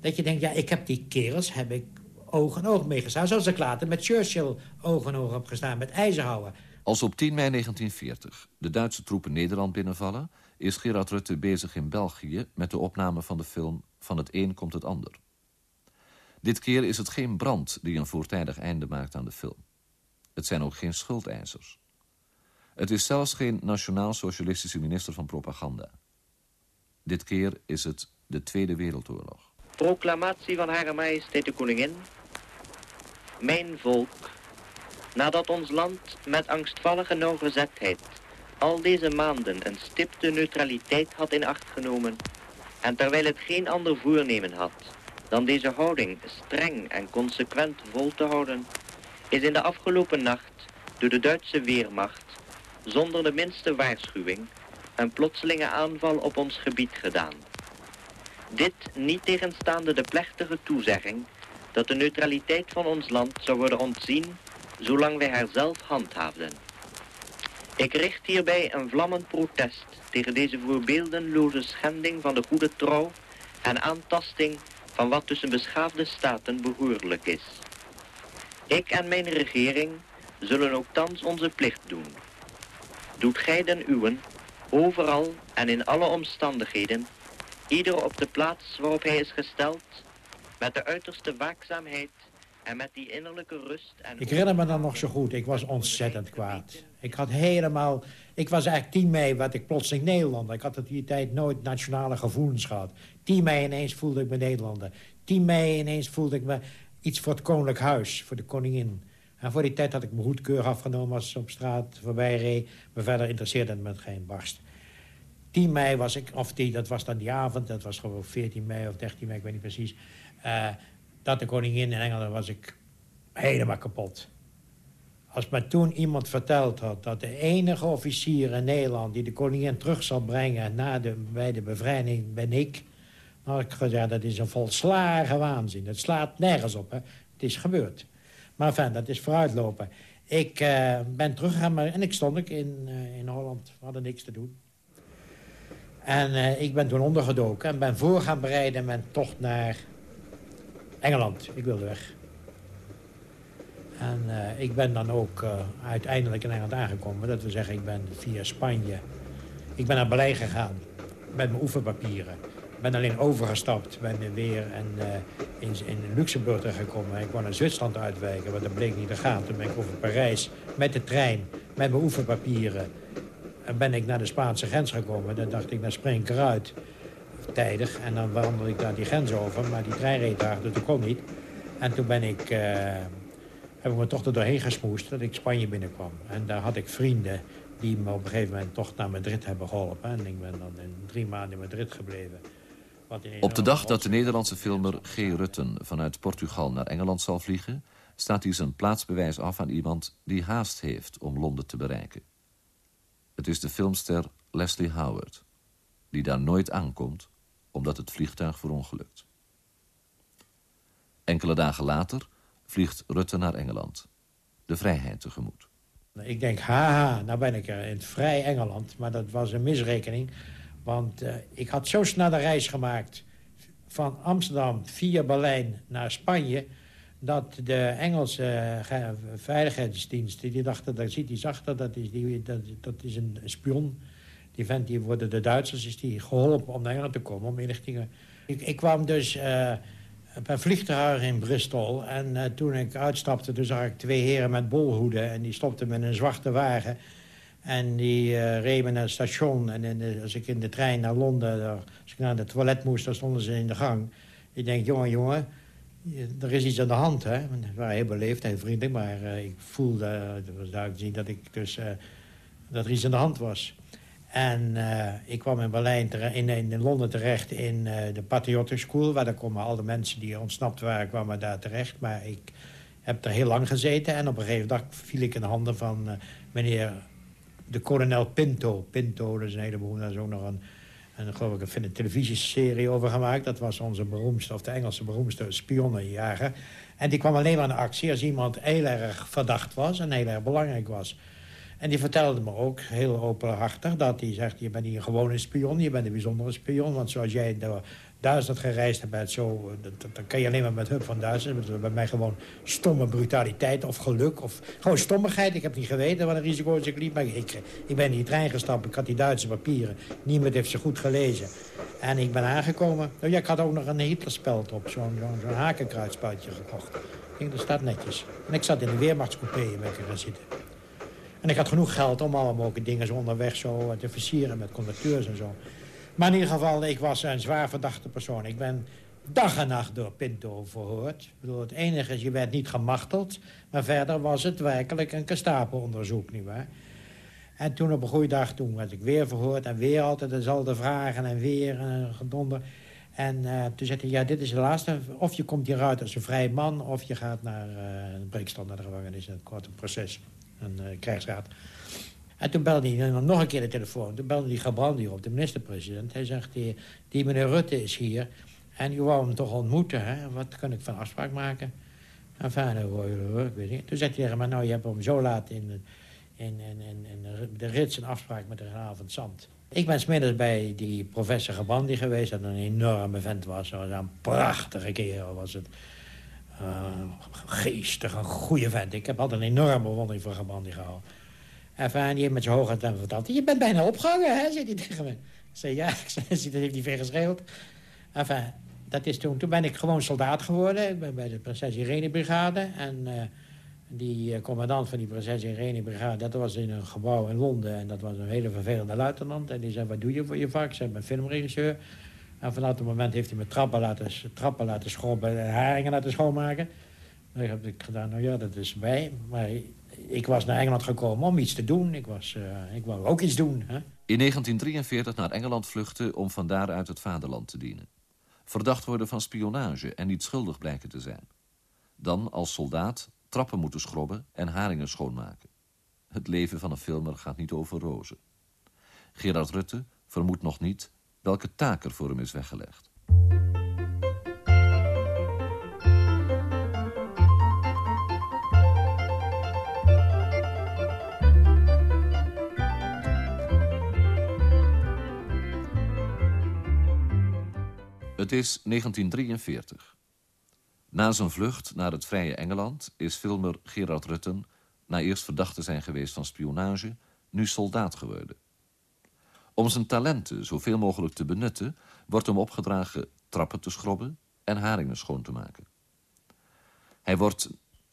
Dat je denkt, ja, ik heb die kerels heb ik oog en oog meegestaan. Zoals ik later met Churchill oog en oog heb gestaan, met Eisenhower. Als op 10 mei 1940 de Duitse troepen Nederland binnenvallen... is Gerard Rutte bezig in België met de opname van de film Van het een komt het ander. Dit keer is het geen brand die een voortijdig einde maakt aan de film. Het zijn ook geen schuldeisers. Het is zelfs geen nationaal-socialistische minister van propaganda. Dit keer is het de Tweede Wereldoorlog. Proclamatie van Hare Majesteit de Koningin. Mijn volk, nadat ons land met angstvallige nauwgezetheid al deze maanden een stipte neutraliteit had in acht genomen, En terwijl het geen ander voornemen had dan deze houding streng en consequent vol te houden, is in de afgelopen nacht door de Duitse Weermacht zonder de minste waarschuwing een plotselinge aanval op ons gebied gedaan. Dit niet tegenstaande de plechtige toezegging dat de neutraliteit van ons land zou worden ontzien zolang wij haar zelf handhaafden. Ik richt hierbij een vlammend protest tegen deze voorbeeldenloze schending van de goede trouw en aantasting van wat tussen beschaafde staten behoorlijk is. Ik en mijn regering zullen ook thans onze plicht doen. Doet gij den uwen, overal en in alle omstandigheden, ieder op de plaats waarop hij is gesteld, met de uiterste waakzaamheid en met die innerlijke rust... En ik herinner me dan nog zo goed, ik was ontzettend kwaad. Ik had helemaal... Ik was eigenlijk 10 mei, wat ik plotseling Nederlander. Ik had het die tijd nooit nationale gevoelens gehad. 10 mei ineens voelde ik me Nederlander. 10 mei ineens voelde ik me iets voor het koninklijk huis, voor de koningin. En voor die tijd had ik mijn goedkeur afgenomen als op straat voorbij reed. Maar verder interesseerde het me geen barst. 10 mei was ik, of die, dat was dan die avond, dat was gewoon 14 mei of 13 mei, ik weet niet precies. Uh, dat de koningin in Engeland was ik helemaal kapot. Als me toen iemand verteld had dat de enige officier in Nederland... die de koningin terug zal brengen na de, bij de bevrijding ben ik... had ik gezegd, dat is een volslagen waanzin. Het slaat nergens op, hè. Het is gebeurd. Maar enfin, dat is vooruitlopen. Ik uh, ben teruggegaan en ik stond ik in, uh, in Holland. We hadden niks te doen. En uh, ik ben toen ondergedoken en ben voor gaan bereiden mijn tocht naar Engeland. Ik wilde weg. En ik ben dan ook uiteindelijk in Engeland aangekomen. Dat wil zeggen, ik ben via Spanje... Ik ben naar Berlijn gegaan met mijn oefenpapieren. Ben alleen overgestapt, ben weer en, uh, in, in Luxemburg terechtgekomen. Ik wou naar Zwitserland uitwijken, maar dat bleek niet te gaan. Toen ben ik over Parijs met de trein, met mijn oefenpapieren... En ben ik naar de Spaanse grens gekomen. Dan dacht ik, naar spring ik eruit tijdig. En dan wandelde ik daar die grens over. Maar die trein reed daar, dat kon niet. En toen ben ik, uh, heb ik me toch er doorheen gesmoest dat ik Spanje binnenkwam. En daar had ik vrienden die me op een gegeven moment toch naar Madrid hebben geholpen. En ik ben dan in drie maanden in Madrid gebleven. Op de dag dat de Nederlandse filmer G. Rutten vanuit Portugal naar Engeland zal vliegen... staat hij zijn plaatsbewijs af aan iemand die haast heeft om Londen te bereiken. Het is de filmster Leslie Howard, die daar nooit aankomt omdat het vliegtuig verongelukt. Enkele dagen later vliegt Rutte naar Engeland. De vrijheid tegemoet. Ik denk, haha, nou ben ik er in het vrij Engeland. Maar dat was een misrekening. Want uh, ik had zo snel de reis gemaakt van Amsterdam via Berlijn naar Spanje... dat de Engelse uh, veiligheidsdiensten, die dachten, dat ziet hij achter, dat is, die, dat, dat is een spion... Die vent die worden de Duitsers is die geholpen om naar Engeland te komen. Om inlichtingen. Ik, kwam dus uh, per vliegtuig in Bristol. En toen ik uitstapte, toen zag ik twee heren met bolhoeden. En die stopten met een zwarte wagen. En die uh, reden naar het station. En de, als ik in de trein naar Londen, als ik naar het toilet moest, dan stonden ze in de gang. Ik denk, jongen, jongen, er is iets aan de hand. Hè? Ze waren heel beleefd, heel vriendelijk. Maar ik voelde, het was duidelijk zien dat, ik dus, dat er iets aan de hand was. En ik kwam in Berlijn, in, in, Londen terecht in de Patriotic School... waar dan komen al de mensen die ontsnapt waren, kwamen daar terecht. Maar ik heb er heel lang gezeten en op een gegeven dag viel ik in de handen van meneer de kolonel Pinto. Pinto, dat is een heleboel, daar is ook nog een, een, geloof ik, een, een televisieserie over gemaakt. Dat was onze beroemdste, of de Engelse beroemdste spionnenjager. En die kwam alleen maar in actie als iemand heel erg verdacht was en heel erg belangrijk was... En die vertelde me ook, heel openhartig, dat hij zegt... je bent niet een gewone spion, je bent een bijzondere spion. Want zoals jij door Duitsland gereisd hebt, zo, dan kan je alleen maar met hulp van. Dat bij mij gewoon stomme brutaliteit of geluk. Of gewoon stommigheid. Ik heb niet geweten wat een risico's ik liep. Maar ik, ik ben in die trein gestapt, ik had die Duitse papieren. Niemand heeft ze goed gelezen. En ik ben aangekomen. Nou, ja, ik had ook nog een Hitlerspeld op, zo'n zo, zo gekocht. Ik denk, dat staat netjes. En ik zat in de weermachtscoupé met gaan zitten. En ik had genoeg geld om allemaal mogelijke dingen zo onderweg zo te versieren met conducteurs en zo. Maar in ieder geval, ik was een zwaar verdachte persoon. Ik ben dag en nacht door Pinto verhoord. Ik bedoel, het enige is, je werd niet gemachteld. Maar verder was het werkelijk een Gestapo-onderzoek, nietwaar? En toen op een goede dag, toen werd ik weer verhoord... en weer altijd dezelfde vragen en weer een gedonder. En uh, toen zei hij, ja, dit is de laatste. Of je komt hieruit als een vrij man... of je gaat naar uh, een breekstand, naar de gevangenis. Een korte proces, een uh, krijgsraad. En toen belde hij nog een keer de telefoon. Toen belde hij Gabrandi op, de minister-president. Hij zegt, die, die meneer Rutte is hier... en je wou hem toch ontmoeten, hè? Wat kan ik van afspraak maken? Enfin, ik weet niet. Toen zei hij tegen me, nou, je hebt hem zo laat in, in, de rits een afspraak met de generaal van Zand. Ik ben smiddags bij die professor Gabrandi geweest... dat een enorme vent was. Was een prachtige kerel was het. Uh, geestig, een goede vent. Ik heb altijd een enorme bewondering voor Gabrandi gehouden. En die met zijn hoge stem verteld... je bent bijna opgehangen, hè, zei hij tegen me. Ik zei, ja, (laughs) ik dat heeft hij veel geschreeuwd. Enfin, dat is toen, toen ben ik gewoon soldaat geworden. Ik ben bij de Prinses Irene Brigade. En uh, die uh, commandant van die Prinses Irene Brigade... dat was in een gebouw in Londen. En dat was een hele vervelende luitenant. En die zei, wat doe je voor je vak? Ik zei, ik ben filmregisseur. En vanaf dat moment heeft hij me trappen laten, trappen laten schrobben... en haringen laten schoonmaken. Dan heb ik gedaan, nou ja, dat is bij. Maar ik was naar Engeland gekomen om iets te doen. Ik, was, uh, ik wou ook iets doen. Hè? In 1943 naar Engeland vluchten om van daaruit het vaderland te dienen. Verdacht worden van spionage en niet schuldig blijken te zijn. Dan als soldaat trappen moeten schrobben en haringen schoonmaken. Het leven van een filmer gaat niet over rozen. Gerard Rutte vermoedt nog niet welke taak er voor hem is weggelegd. Het is 1943. Na zijn vlucht naar het Vrije Engeland is filmer Gerard Rutten... na eerst verdacht te zijn geweest van spionage, nu soldaat geworden. Om zijn talenten zoveel mogelijk te benutten... wordt hem opgedragen trappen te schrobben en haringen schoon te maken. Hij wordt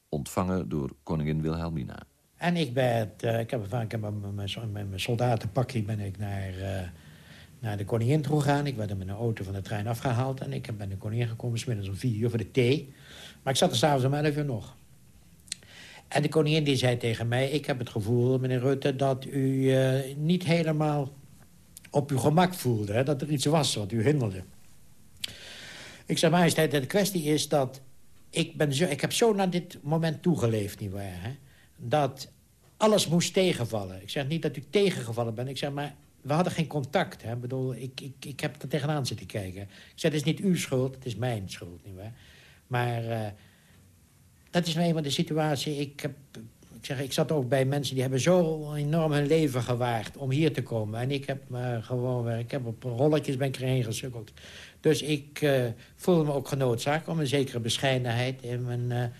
ontvangen door koningin Wilhelmina. En ik ben, uh, ik heb, ik heb met mijn soldatenpakje ben ik naar... Uh, naar de koningin toe gegaan. Ik werd met een auto van de trein afgehaald. En ik ben de koningin gekomen, smiddags om vier uur voor de thee. Maar ik zat er s'avonds om elf uur nog. En de koningin die zei tegen mij... ik heb het gevoel, meneer Rutte, dat u uh, niet helemaal op uw gemak voelde. Hè? Dat er iets was wat u hinderde. Ik zei, majesteit, de kwestie is dat... Ik, ben zo, ik heb zo naar dit moment toegeleefd, nietwaar, hè? Dat alles moest tegenvallen. Ik zeg niet dat u tegengevallen bent. Ik zeg, maar we hadden geen contact. Hè? Ik, bedoel, ik, ik, ik heb er tegenaan zitten kijken. Ik zei, het is niet uw schuld, het is mijn schuld. Maar uh, dat is nou eenmaal de situatie. Ik, heb, zeg, ik zat ook bij mensen die hebben zo enorm hun leven gewaagd om hier te komen. En ik heb uh, gewoon, ik heb op rolletjes ben ik gesukkeld. Dus ik uh, voelde me ook genoodzaakt om een zekere bescheidenheid in mijn,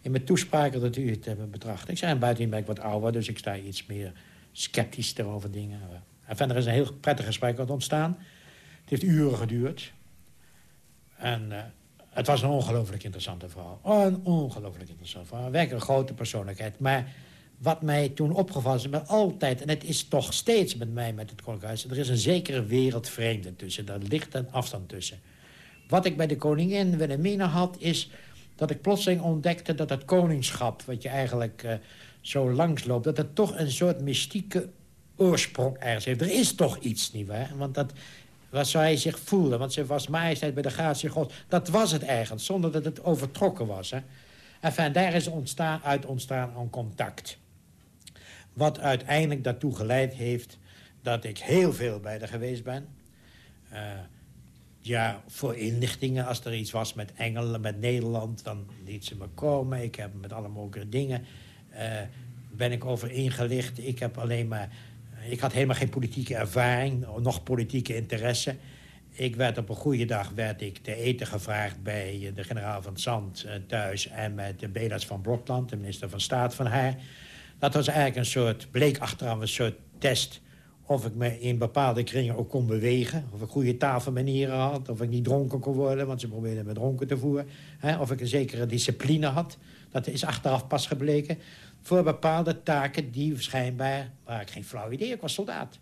in mijn toespraken dat u het hebben betracht. Ik zei, buiten ben ik wat ouder, dus ik sta iets meer sceptisch over dingen. En verder is een heel prettig gesprek ontstaan. Het heeft uren geduurd. En uh, het was een ongelooflijk interessante vrouw. Een ongelooflijk interessante vrouw. Werkelijk een grote persoonlijkheid. Maar wat mij toen opgevallen is, met altijd... en het is toch steeds met mij met het Koninklijk er is een zekere wereldvreemde tussen. Daar ligt een afstand tussen. Wat ik bij de koningin Wilhelmina had, is dat ik plotseling ontdekte... dat het koningschap, wat je eigenlijk uh, zo langs loopt... dat het toch een soort mystieke oorsprong ergens heeft. Er is toch iets, nietwaar? Want dat was hij zich voelde. Want ze was majesteit bij de gratie God. Dat was het eigenlijk, zonder dat het overtrokken was. Hè? Enfin, daar is ontstaan, uit ontstaan een contact. Wat uiteindelijk daartoe geleid heeft dat ik heel veel bij haar geweest ben. Uh, ja, voor inlichtingen, als er iets was met Engeland, met Nederland... dan liet ze me komen. Ik heb met alle mogelijke dingen... Uh, ben ik over ingelicht. Ik heb alleen maar ik had helemaal geen politieke ervaring, nog politieke interesse. Ik werd op een goede dag werd ik te eten gevraagd bij de generaal van Zand eh, thuis... en met de Belas van Blokland, de minister van Staat van haar. Dat was eigenlijk een soort, bleek achteraf een soort test... of ik me in bepaalde kringen ook kon bewegen. Of ik goede tafelmanieren had. Of ik niet dronken kon worden, want ze probeerden me dronken te voeren. Of ik een zekere discipline had. Dat is achteraf pas gebleken voor bepaalde taken die schijnbaar... waar ik geen flauw idee, ik was soldaat.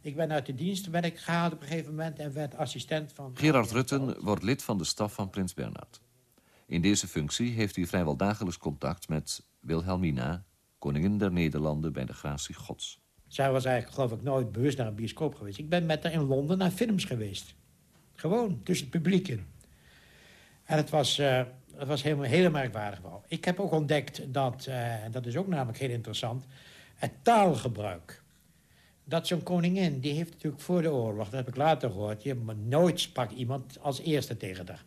Ik ben uit de dienst ben ik gehaald op een gegeven moment... en werd assistent van... Gerard Rutten wordt lid van de staf van prins Bernhard. In deze functie heeft hij vrijwel dagelijks contact met Wilhelmina... koningin der Nederlanden bij de gratie gods. Zij was eigenlijk, geloof ik, nooit bewust naar een bioscoop geweest. Ik ben met haar in Londen naar films geweest. Gewoon, tussen het publiek in. En het was, uh, het was helemaal, heel merkwaardig wel. Ik heb ook ontdekt dat, en dat is ook namelijk heel interessant... het taalgebruik. Dat zo'n koningin, die heeft natuurlijk voor de oorlog... dat heb ik later gehoord, je, nooit sprak iemand als eerste tegen haar.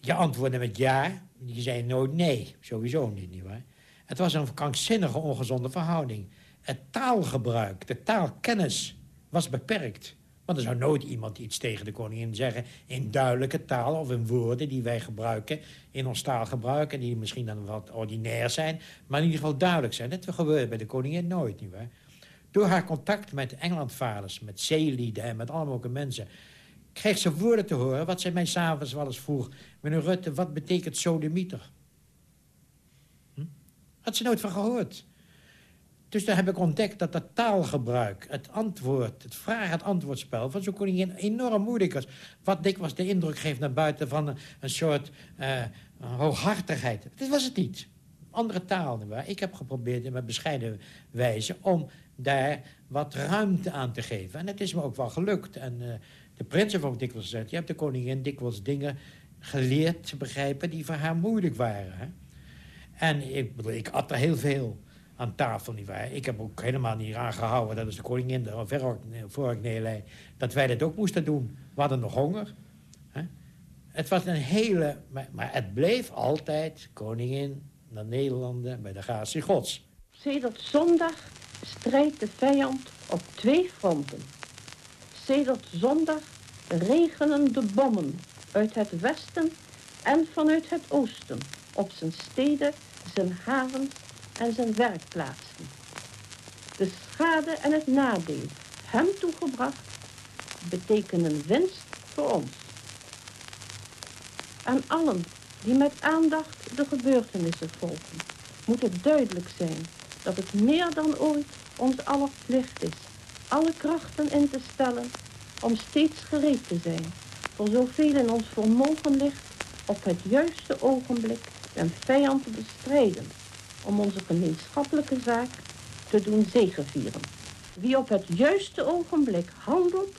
Je antwoordde met ja, je zei nooit nee. Sowieso niet, nietwaar? Het was een krankzinnige, ongezonde verhouding. Het taalgebruik, de taalkennis was beperkt. Want er zou nooit iemand iets tegen de koningin zeggen... in duidelijke taal of in woorden die wij gebruiken... in ons taalgebruik en die misschien dan wat ordinair zijn... maar in ieder geval duidelijk zijn. Dat gebeurde bij de koningin nooit? Door haar contact met Engelandvaders, met zeelieden en met allemaal mensen... kreeg ze woorden te horen wat zij mij s'avonds wel eens vroeg. Meneer Rutte, wat betekent sodemieter? Hm? Had ze nooit van gehoord. Dus daar heb ik ontdekt dat dat taalgebruik, het antwoord... het vraag-het-antwoordspel van zo'n koningin enorm moeilijk was. Wat dikwijls de indruk geeft naar buiten van een, soort uh, hooghartigheid. Dit was het niet. Andere taal. Ik heb geprobeerd in mijn bescheiden wijze om daar wat ruimte aan te geven. En het is me ook wel gelukt. En uh, de prins heeft ook dikwijls gezegd... je hebt de koningin dikwijls dingen geleerd te begrijpen... die voor haar moeilijk waren. Hè? En ik bedoel, ik at er heel veel aan tafel, nietwaar. Ik heb ook helemaal niet aangehouden... dat is de koningin de neerlei... dat wij dat ook moesten doen. We hadden nog honger. Het was een hele... Maar, maar, het bleef altijd koningin naar Nederlanden... bij de gratie gods. Sedert zondag strijdt de vijand op twee fronten. Sedert zondag regenen de bommen uit het westen en vanuit het oosten op zijn steden, zijn havens en zijn werkplaatsen. De schade en het nadeel hem toegebracht betekenen winst voor ons. Aan allen die met aandacht de gebeurtenissen volgen, moet het duidelijk zijn dat het meer dan ooit ons aller plicht is alle krachten in te stellen om steeds gereed te zijn voor zoveel in ons vermogen ligt op het juiste ogenblik een vijand te bestrijden om onze gemeenschappelijke zaak te doen zegevieren. Wie op het juiste ogenblik handelt,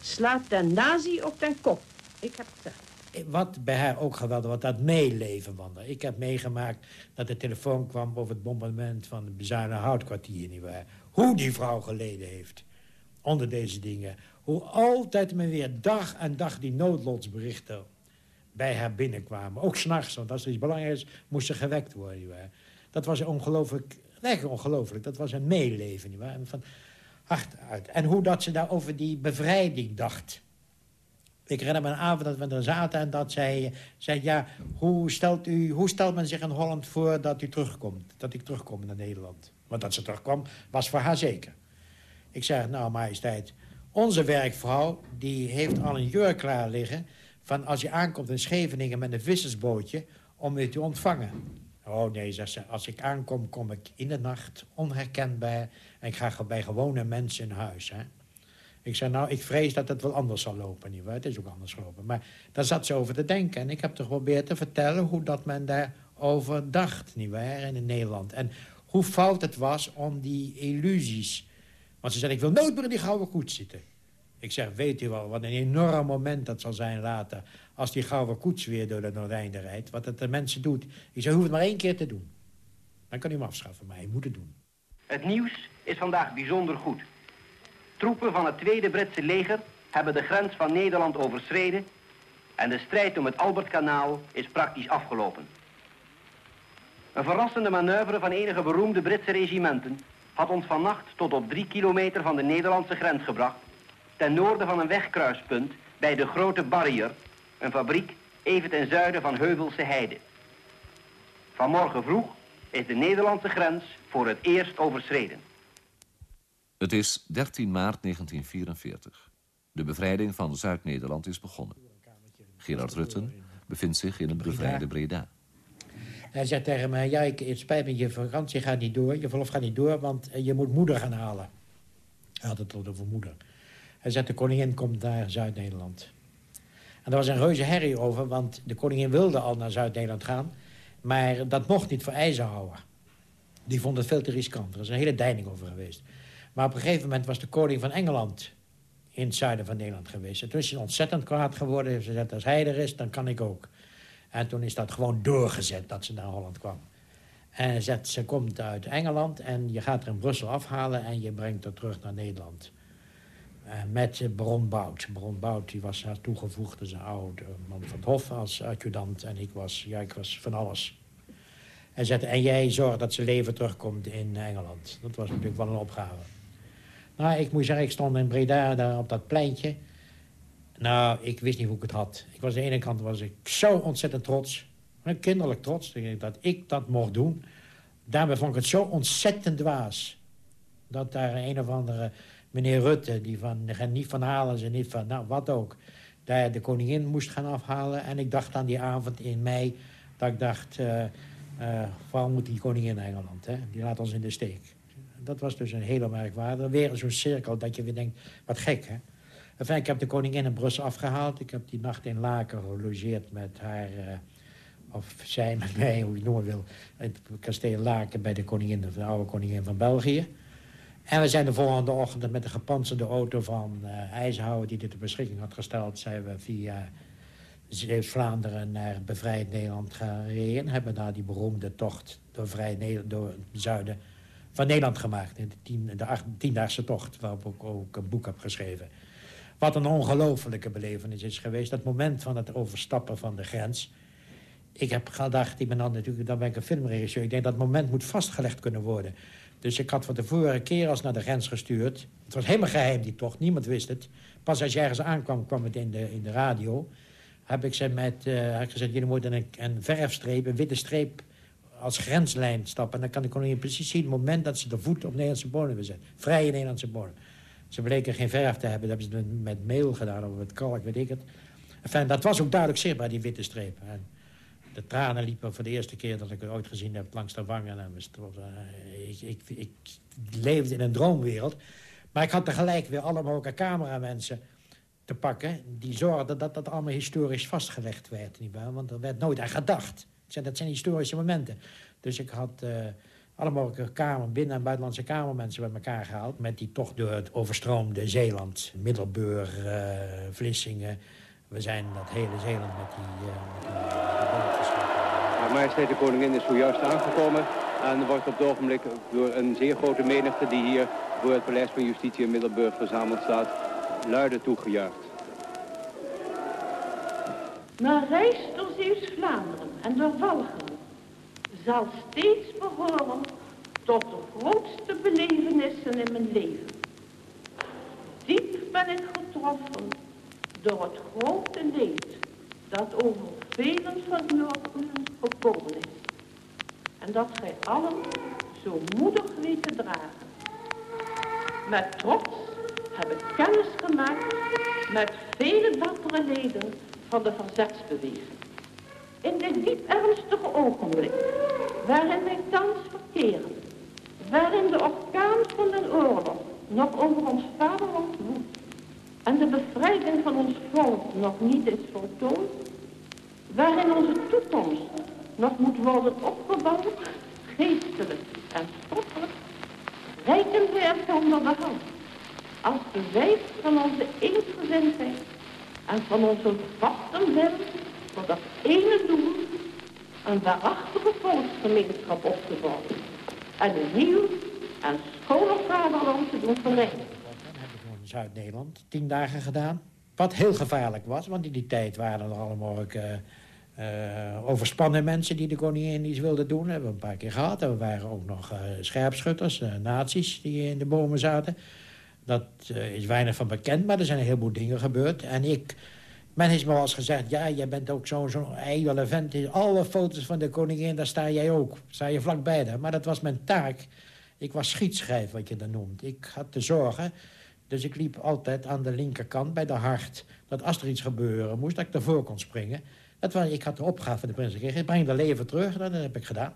slaat de nazi op den kop. Ik heb gezegd wat bij haar ook geweldig was, dat meeleven van Ik heb meegemaakt dat de telefoon kwam over het bombardement van het bezuine houtkwartier. Hoe die vrouw geleden heeft onder deze dingen. Hoe altijd men weer dag en dag die noodlotsberichten bij haar binnenkwamen. Ook s'nachts, want als er iets belangrijks moest ze gewekt worden. Dat was ongelooflijk, lekker ongelooflijk. Dat was een meeleven. Nietwaar. Van hart uit. En hoe dat ze daar over die bevrijding dacht... Ik herinner me een avond dat we er zaten en dat zij zei... ja, hoe stelt, u, hoe stelt men zich in Holland voor dat u terugkomt? Dat ik terugkom naar Nederland? Want dat ze terugkwam, was voor haar zeker. Ik zeg, nou, majesteit, onze werkvrouw... die heeft al een jurk klaar liggen... van als je aankomt in Scheveningen met een vissersbootje... om u te ontvangen. Oh nee, zegt ze, als ik aankom, kom ik in de nacht, onherkenbaar... en ik ga bij gewone mensen in huis, hè. Ik zei, nou, ik vrees dat het wel anders zal lopen. Niet waar? Het is ook anders gelopen. Maar daar zat ze over te denken. En ik heb toch geprobeerd te vertellen hoe dat men daarover dacht. Niet waar? In Nederland. En hoe fout het was om die illusies. Want ze zei, ik wil nooit meer in die gouden koets zitten. Ik zeg, weet u wel, wat een enorm moment dat zal zijn later... als die gouden koets weer door de Noordeinde rijdt. Wat het de mensen doet. Ik zeg, hoef het maar één keer te doen. Dan kan u hem afschaffen, maar je moet het doen. Het nieuws is vandaag bijzonder goed. Troepen van het tweede Britse leger hebben de grens van Nederland overschreden en de strijd om het Albertkanaal is praktisch afgelopen. Een verrassende manoeuvre van enige beroemde Britse regimenten had ons vannacht tot op drie kilometer van de Nederlandse grens gebracht, ten noorden van een wegkruispunt bij de Grote Barrier, een fabriek even ten zuiden van Heuvelse Heide. Vanmorgen vroeg is de Nederlandse grens voor het eerst overschreden. Het is 13 maart 1944. De bevrijding van Zuid-Nederland is begonnen. Gerard Rutten bevindt zich in het bevrijde Breda. Hij zei tegen mij, ja, ik, het spijt me, je vakantie gaat niet door, je verlof gaat niet door, want eh, je moet moeder gaan halen. Hij had het al over moeder. Hij zei, de koningin komt naar Zuid-Nederland. En er was een reuze herrie over, want de koningin wilde al naar Zuid-Nederland gaan, maar dat mocht niet voor Eisenhower. Die vond het veel te riskant. Er is een hele deining over geweest. Maar op een gegeven moment was de koning van Engeland in het zuiden van Nederland geweest. En toen is hij ontzettend kwaad geworden. Ze zei, als hij er is, dan kan ik ook. En toen is dat gewoon doorgezet dat ze naar Holland kwam. En zegt, ze komt uit Engeland en je gaat er in Brussel afhalen... en je brengt haar terug naar Nederland. Uh, met Baron Bout. Baron Bout die was haar toegevoegd als een oude man van het Hof als adjudant. En ik was, ja, ik was van alles. En, zegt, en jij zorgt dat ze leven terugkomt in Engeland. Dat was natuurlijk wel een opgave. Nou, ik moet zeggen, ik stond in Breda daar op dat pleintje. Nou, ik wist niet hoe ik het had. Ik was aan de ene kant was ik zo ontzettend trots. Kinderlijk trots dat ik dat mocht doen. Daarbij vond ik het zo ontzettend dwaas. Dat daar een of andere meneer Rutte, die van, niet van halen ze niet van, nou wat ook, daar de koningin moest gaan afhalen. En ik dacht aan die avond in mei, dat ik dacht, uh, waarom moet die koningin naar Engeland? Hè? Die laat ons in de steek. Dat was dus een hele merkwaardige. Weer zo'n cirkel dat je weer denkt, wat gek hè. Enfin, ik heb de koningin in Brussel afgehaald. Ik heb die nacht in Laken gelogeerd met haar... Uh, of zij met mij, hoe je het noemen wil... het kasteel Laken bij de koningin, de oude koningin van België. En we zijn de volgende ochtend met de gepantserde auto van uh, IJshouwer... die dit ter beschikking had gesteld... zijn we via Zeeuws-Vlaanderen naar bevrijd Nederland gereden. Hebben daar die beroemde tocht door, vrij door het zuiden van Nederland gemaakt. De, tien, de tiendaagse tocht, waarop ik ook een boek heb geschreven. Wat een ongelofelijke belevenis is geweest. Dat moment van het overstappen van de grens. Ik heb gedacht, ik ben dan natuurlijk, dan ben ik een filmregisseur. Ik denk dat moment moet vastgelegd kunnen worden. Dus ik had van keer als naar de grens gestuurd. Het was helemaal geheim, die tocht. Niemand wist het. Pas als je ergens aankwam, kwam het in de, in de radio. Heb ik ze met, uh, heb gezegd, jullie moeten een, een verfstreep, een witte streep als grenslijn stappen. En dan kan de koningin precies zien het moment dat ze de voet op Nederlandse bodem hebben gezet. Vrije Nederlandse bodem. Ze bleken geen verf te hebben. Dat hebben ze met meel gedaan of met kalk, weet ik het. Enfin, dat was ook duidelijk zichtbaar, die witte streep. En de tranen liepen voor de eerste keer dat ik het ooit gezien heb langs de wangen. En uh, ik, ik, ik, leefde in een droomwereld. Maar ik had tegelijk weer alle mogelijke cameramensen te pakken... die zorgden dat dat allemaal historisch vastgelegd werd. Nietwaar? Want er werd nooit aan gedacht. Dat zijn historische momenten. Dus ik had uh, alle mogelijke kamer, binnen- en buitenlandse kamermensen bij elkaar gehaald... met die toch door het overstroomde Zeeland, Middelburg, uh, Vlissingen... We zijn dat hele Zeeland met die, uh, Haar majesteit de koningin is zojuist aangekomen... en wordt op het ogenblik door een zeer grote menigte... die hier voor het Paleis van Justitie in Middelburg verzameld staat... luide toegejuicht. Maar reis door Zeeuws-Vlaanderen en door Walcheren zal steeds behoren tot de grootste belevenissen in mijn leven. Diep ben ik getroffen door het grote leed dat over velen van uw gekomen is. En dat gij allen zo moedig weet te dragen. Met trots heb ik kennis gemaakt met vele dappere leden van de verzetsbeweging. In dit diep ernstige ogenblik, waarin wij thans verkeren, waarin de orkaan van de oorlog nog over ons vaderland woedt en de bevrijding van ons volk nog niet is voltooid, waarin onze toekomst nog moet worden opgebouwd, geestelijk en stoffelijk, reiken wij elkaar de hand als bewijs van onze eensgezindheid en van onze vaste wil voor dat ene doel een waarachtige volksgemeenschap op te bouwen en een nieuw en schoner vaderland te doen verenigen. Zuid-Nederland tien dagen gedaan. Wat heel gevaarlijk was, want in die tijd waren er allemaal uh, uh, overspannen mensen die de koningin iets wilden doen. Dat hebben we een paar keer gehad. We waren ook nog uh, scherpschutters, nazi's die in de bomen zaten. Dat is weinig van bekend, maar er zijn een heleboel dingen gebeurd. En ik, men heeft me wel eens gezegd... ja, jij bent ook zo'n zo ijdele vent. Alle foto's van de koningin, daar sta jij ook. Sta je vlakbij daar. Maar dat was mijn taak. Ik was schietschrijf, wat je dat noemt. Ik had te zorgen... Dus ik liep altijd aan de linkerkant bij de hart. Dat als er iets gebeuren moest, dat ik ervoor kon springen. Dat was, ik had de opgave van de prins gekregen. Ik breng de leven terug, dat heb ik gedaan.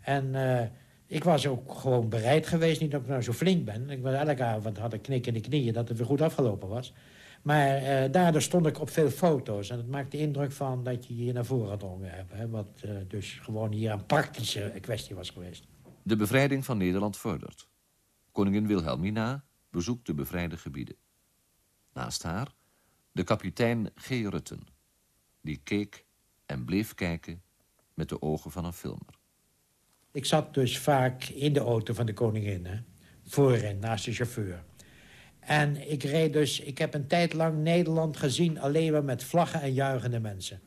En... Uh, ik was ook gewoon bereid geweest, niet dat ik nou zo flink ben. Ik was elke avond had ik knik in de knieën dat het weer goed afgelopen was. Maar uh, daardoor stond ik op veel foto's. En het maakte de indruk van dat je hier naar voren gedrongen hebt. Hè, wat uh, dus gewoon hier een praktische kwestie was geweest. De bevrijding van Nederland vordert. Koningin Wilhelmina bezoekt de bevrijde gebieden. Naast haar de kapitein G. Rutten, die keek en bleef kijken met de ogen van een filmer. Ik zat dus vaak in de auto van de koningin, voorin, naast de chauffeur. En ik reed dus, ik heb een tijd lang Nederland gezien alleen maar met vlaggen en juichende mensen.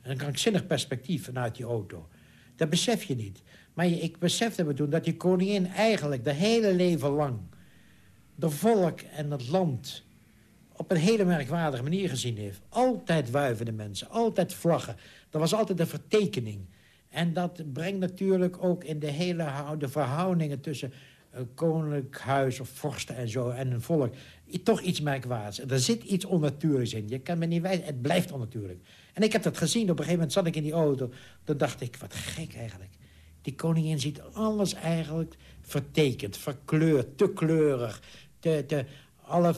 En een krankzinnig perspectief vanuit die auto. Dat besef je niet. Maar ik besefte me toen dat die koningin eigenlijk de hele leven lang... de volk en het land op een hele merkwaardige manier gezien heeft. Altijd wuivende mensen, altijd vlaggen. Er was altijd een vertekening. En dat brengt natuurlijk ook in de hele de verhoudingen tussen een koninklijk huis of vorsten en zo en een volk... toch iets merkwaardigs. Er zit iets onnatuurlijks in. Je kan me niet wijzen, het blijft onnatuurlijk. En ik heb dat gezien. Op een gegeven moment zat ik in die auto. Toen dacht ik, wat gek eigenlijk. Die koningin ziet alles eigenlijk vertekend, verkleurd, te kleurig. Te, alle,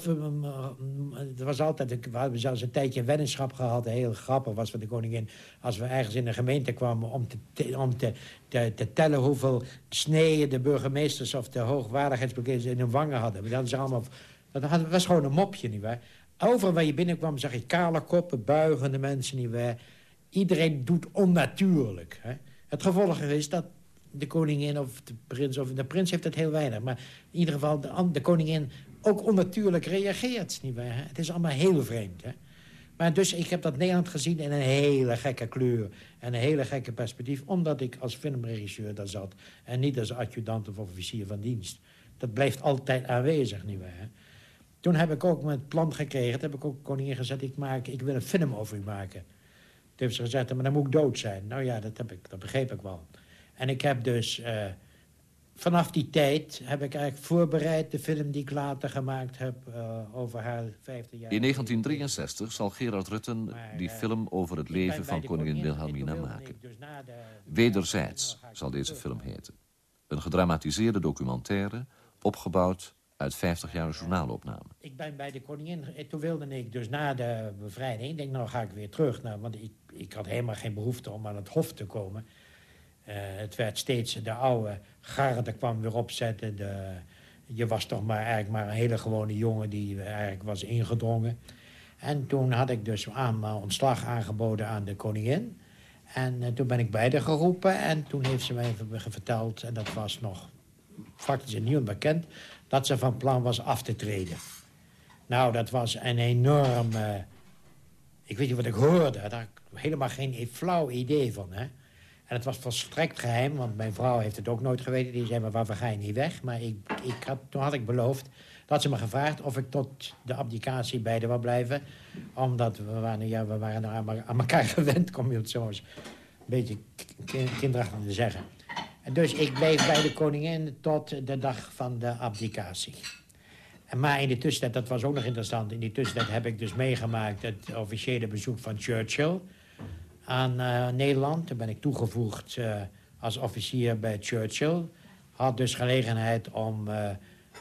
was altijd, we hebben zelfs een tijdje weddenschap gehad, heel grappig was van de koningin. Als we ergens in de gemeente kwamen om te, om te, te, te tellen hoeveel sneeën de burgemeesters of de hoogwaardigheidsbekleders in hun wangen hadden. Dan ze allemaal, dat was gewoon een mopje, nietwaar. Overal waar je binnenkwam zag je kale koppen, buigende mensen, nietwaar. Iedereen doet onnatuurlijk. Hè. Het gevolg is dat de koningin of de prins... of de prins heeft het heel weinig, maar in ieder geval de, koningin ook onnatuurlijk reageert. Niet waar? Het is allemaal heel vreemd. Hè? Maar dus ik heb dat Nederland gezien in een hele gekke kleur... en een hele gekke perspectief... omdat ik als filmregisseur daar zat... en niet als adjudant of officier van dienst. Dat blijft altijd aanwezig, nietwaar? Toen heb ik ook mijn plan gekregen... toen heb ik ook koningin gezegd... ik, maak, ik wil een film over u maken. Toen heeft ze gezegd, maar dan moet ik dood zijn. Nou ja, dat, heb ik, dat begreep ik wel. En ik heb dus... Uh, vanaf die tijd heb ik eigenlijk voorbereid de film die ik later gemaakt heb uh, over haar vijfde jaar. In 1963 zal Gerard Rutten maar, die uh, film over het leven van koningin Wilhelmina maken. Dus de, Wederzijds zal deze film heten. Een gedramatiseerde documentaire, opgebouwd uit 50 jaar journaalopname. Ik ben bij de koningin, toen wilde ik dus na de bevrijding... ik denk, nou ga ik weer terug, nou, want ik, ik had helemaal geen behoefte om aan het hof te komen... Uh, het werd steeds de oude garde kwam weer opzetten. De, je was toch maar eigenlijk maar een hele gewone jongen die eigenlijk was ingedrongen. En toen had ik dus aan, ontslag aangeboden aan de koningin. En uh, toen ben ik bij haar geroepen en toen heeft ze mij verteld... en dat was nog faktisch niet onbekend... dat ze van plan was af te treden. Nou, dat was een enorm... ik weet niet wat ik hoorde, daar had ik helemaal geen flauw idee van, hè. En het was volstrekt geheim, want mijn vrouw heeft het ook nooit geweten. Die zei, maar waarvoor ga je niet weg? Maar ik, ik had, toen had ik beloofd dat ze me gevraagd of ik tot de abdicatie bij wou blijven. Omdat we waren, ja, we waren aan, aan elkaar (laughs) gewend, kom je het zo eens een beetje kinderachtig te zeggen. En dus ik bleef bij de koningin tot de dag van de abdicatie. Maar in de tussentijd, dat was ook nog interessant... in die tussentijd heb ik dus meegemaakt het officiële bezoek van Churchill aan uh, Nederland. Toen ben ik toegevoegd uh, als officier bij Churchill. Had dus gelegenheid om, uh,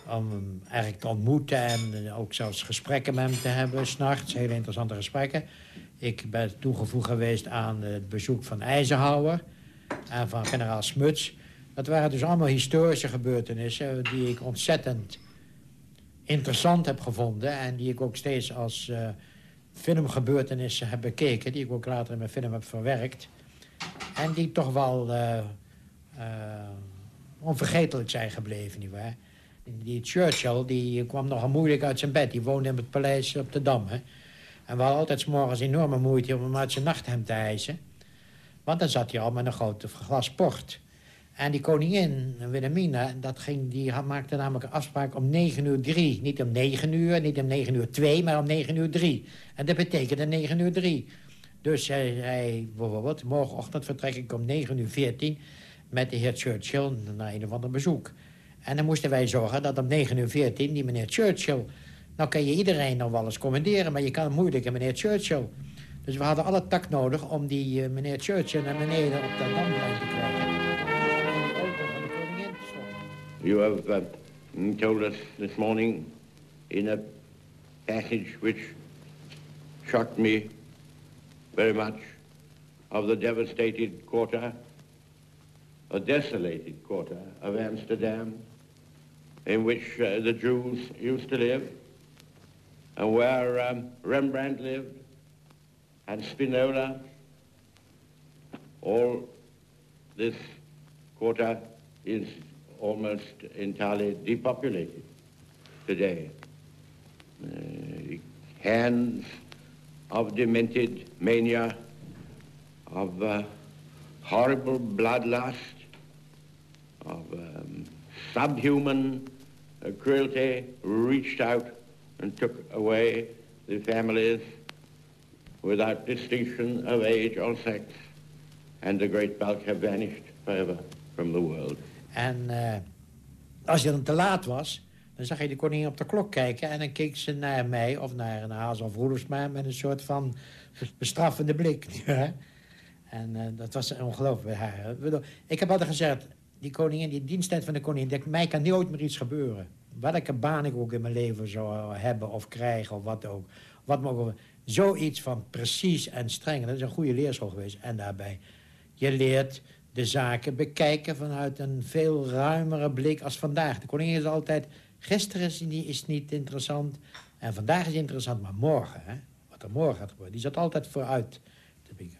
om hem eigenlijk te ontmoeten... en ook zelfs gesprekken met hem te hebben, s'nachts. Hele interessante gesprekken. Ik ben toegevoegd geweest aan het bezoek van Eisenhower... en van generaal Smuts. Dat waren dus allemaal historische gebeurtenissen... die ik ontzettend interessant heb gevonden... en die ik ook steeds als filmgebeurtenissen heb bekeken... die ik ook later in mijn film heb verwerkt... en die toch wel uh, uh, onvergetelijk zijn gebleven, nietwaar? Die Churchill die kwam nogal moeilijk uit zijn bed. Die woonde in het paleis op de Dam. Hè? En we hadden altijd s morgens enorme moeite om hem uit zijn nachthemd te hijsen. Want dan zat hij al met een grote glas port. En die koningin, Wilhelmina, dat ging, die maakte namelijk een afspraak om 9 uur 3. Niet om 9 uur, niet om 9 uur 2, maar om 9 uur 3. En dat betekende 9 uur 3. Dus hij zei bijvoorbeeld, morgenochtend vertrek ik om 9 uur 14 met de heer Churchill naar een of ander bezoek. En dan moesten wij zorgen dat om 9 uur 14 die meneer Churchill... Nou kan je iedereen nog wel eens commanderen, maar je kan moeilijk meneer Churchill. Dus we hadden alle tak nodig om die uh, meneer Churchill naar beneden op de landlijn te You have uh, told us this morning in a passage which shocked me very much of the devastated quarter, a desolated quarter of Amsterdam, in which uh, the Jews used to live, and where um, Rembrandt lived, and Spinoza. All this quarter is almost entirely depopulated today. Uh, hands of demented mania, of uh, horrible bloodlust, of um, subhuman uh, cruelty reached out and took away the families without distinction of age or sex, and the great bulk have vanished forever from the world. En uh, als je dan te laat was, dan zag je de koningin op de klok kijken... en dan keek ze naar mij of naar een Haas of Roelersma... met een soort van bestraffende blik. (laughs) en uh, dat was ongelooflijk. Ik heb altijd gezegd, die koningin, die diensttijd van de koningin... mij kan nooit meer iets gebeuren. Welke baan ik ook in mijn leven zou hebben of krijgen of wat ook. Wat mogen Zoiets van precies en streng. Dat is een goede leerschool geweest. En daarbij, je leert de zaken bekijken vanuit een veel ruimere blik als vandaag. De koningin is altijd Gisteren is, niet interessant en vandaag is interessant, maar morgen, hè, wat er morgen gaat gebeuren, die zat altijd vooruit te bieden.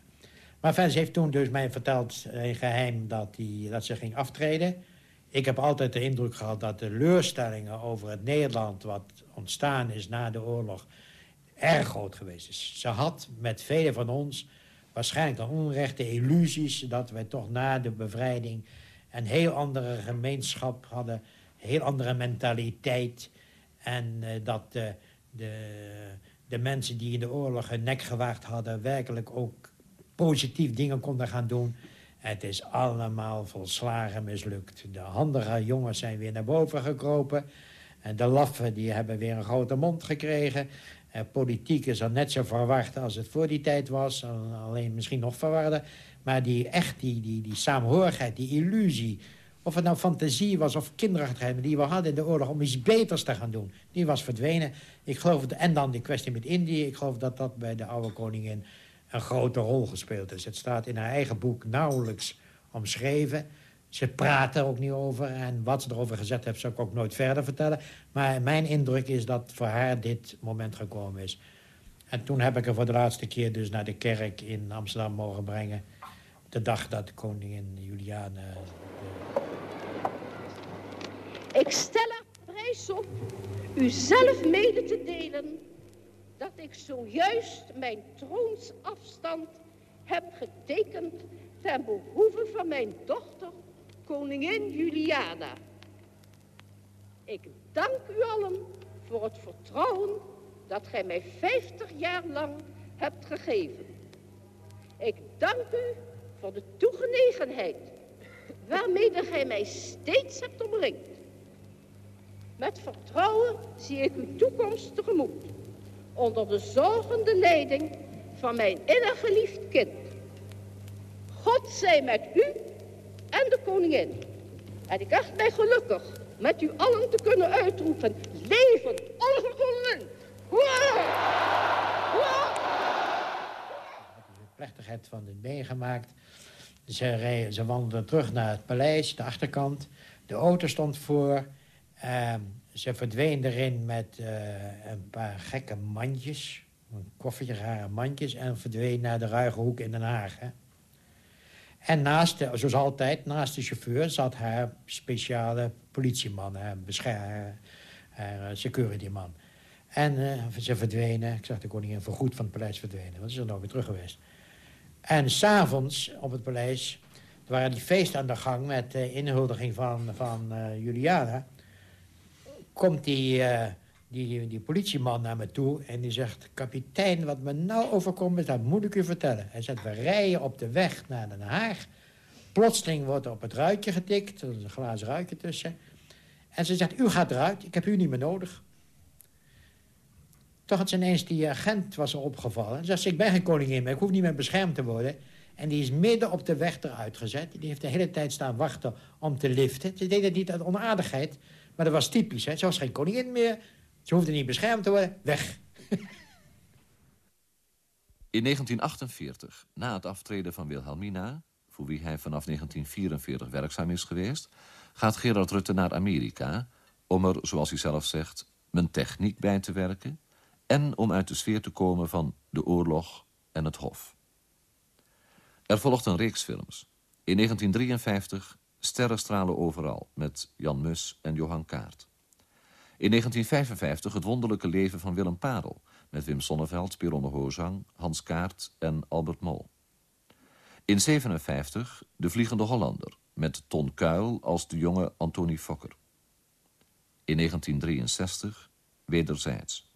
Maar ze heeft toen dus mij verteld in geheim dat, die, dat ze ging aftreden. Ik heb altijd de indruk gehad dat de leurstellingen over het Nederland... wat ontstaan is na de oorlog, erg groot geweest is. Ze had met velen van ons waarschijnlijk de onrechte illusies... dat wij toch na de bevrijding een heel andere gemeenschap hadden heel andere mentaliteit. En uh, dat uh, de, de mensen die in de oorlog hun nek gewaagd hadden... werkelijk ook positief dingen konden gaan doen. Het is allemaal volslagen mislukt. De handige jongens zijn weer naar boven gekropen. En de laffen die hebben weer een grote mond gekregen. Uh, politiek is er net zo verward als het voor die tijd was. Alleen misschien nog verwarder. Maar die, echt die, die, die saamhorigheid, die illusie of het nou fantasie was of kinderachtigheid die we hadden in de oorlog... om iets beters te gaan doen, die was verdwenen. Ik geloof, en dan die kwestie met Indië. Ik geloof dat dat bij de oude koningin een grote rol gespeeld is. Het staat in haar eigen boek nauwelijks omschreven. Ze praat er ook niet over. En wat ze erover gezet heeft, zou ik ook nooit verder vertellen. Maar mijn indruk is dat voor haar dit moment gekomen is. En toen heb ik haar voor de laatste keer dus naar de kerk in Amsterdam mogen brengen. De dag dat de koningin Juliane ik stel er prijs op u zelf mede te delen dat ik zojuist mijn troonsafstand heb getekend ten behoeve van mijn dochter, koningin Juliana. Ik dank u allen voor het vertrouwen dat gij mij vijftig jaar lang hebt gegeven. Ik dank u voor de toegenegenheid waarmee gij mij steeds hebt omringd. Met vertrouwen zie ik uw toekomst tegemoet. Onder de zorgende leiding van mijn innig geliefd kind. God zij met u en de koningin. En ik acht mij gelukkig met u allen te kunnen uitroepen. Leven! Hoera! De plechtigheid van dit meegemaakt. Ze, ze wandelden terug naar het paleis, de achterkant. De auto stond voor. Ehm, ze verdween erin met uh, een paar gekke mandjes. Een koffertje rare mandjes. En verdween naar de ruige hoek in Den Haag. En naast, de, zoals altijd, naast de chauffeur zat haar speciale politieman. Haar, haar, haar securityman. En uh, ze verdwenen. Ik zag de koningin voorgoed van het paleis verdwenen. Want ze is er nog weer terug geweest. En s'avonds op het paleis... waren die feesten aan de gang met de inhuldiging van, van Juliana komt die, die, die politieman naar me toe en die zegt... kapitein, wat me nou overkomt, dat moet ik u vertellen. Hij zegt, we rijden op de weg naar Den Haag. Plotseling wordt er op het ruitje getikt. Er is een glazen ruitje tussen. En ze zegt, u gaat eruit, ik heb u niet meer nodig. Toch had ineens die agent was opgevallen. Ze zegt, ik ben geen koningin meer, ik hoef niet meer beschermd te worden. En die is midden op de weg eruit gezet. Die heeft de hele tijd staan wachten om te liften. Ze deed het niet uit onaardigheid. Maar dat was typisch, hè? Ze was geen koningin meer. Ze hoefde niet beschermd te worden. Weg. In 1948, na het aftreden van Wilhelmina... voor wie hij vanaf 1944 werkzaam is geweest... gaat Gerard Rutte naar Amerika... om er, zoals hij zelf zegt, mijn techniek bij te werken... en om uit de sfeer te komen van de oorlog en het hof. Er volgt een reeks films. In 1953 Sterrenstralen overal met Jan Mus en Johan Kaart. In 1955 Het wonderlijke leven van Willem Parel... met Wim Sonneveld, Pironne Hozang, Hans Kaart en Albert Mol. In 57 De Vliegende Hollander met Ton Kuil als de jonge Antonie Fokker. In 1963 Wederzijds.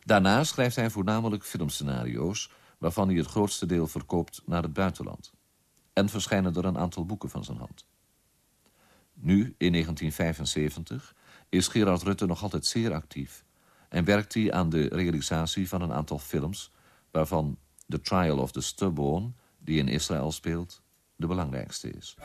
Daarna schrijft hij voornamelijk filmscenario's... waarvan hij het grootste deel verkoopt naar het buitenland. En verschijnen er een aantal boeken van zijn hand. Nu, in 1975, is Gerard Rutte nog altijd zeer actief... en werkt hij aan de realisatie van een aantal films... waarvan The Trial of the Stubborn, die in Israël speelt, de belangrijkste is.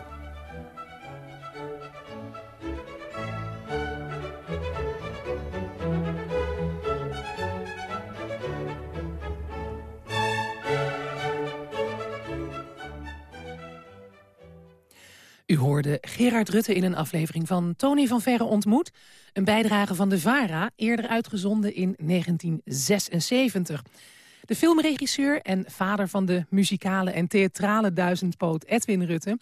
U hoorde Gerard Rutte in een aflevering van Tony van Verre ontmoet. Een bijdrage van de VARA, eerder uitgezonden in 1976. De filmregisseur en vader van de muzikale en theatrale duizendpoot Edwin Rutte...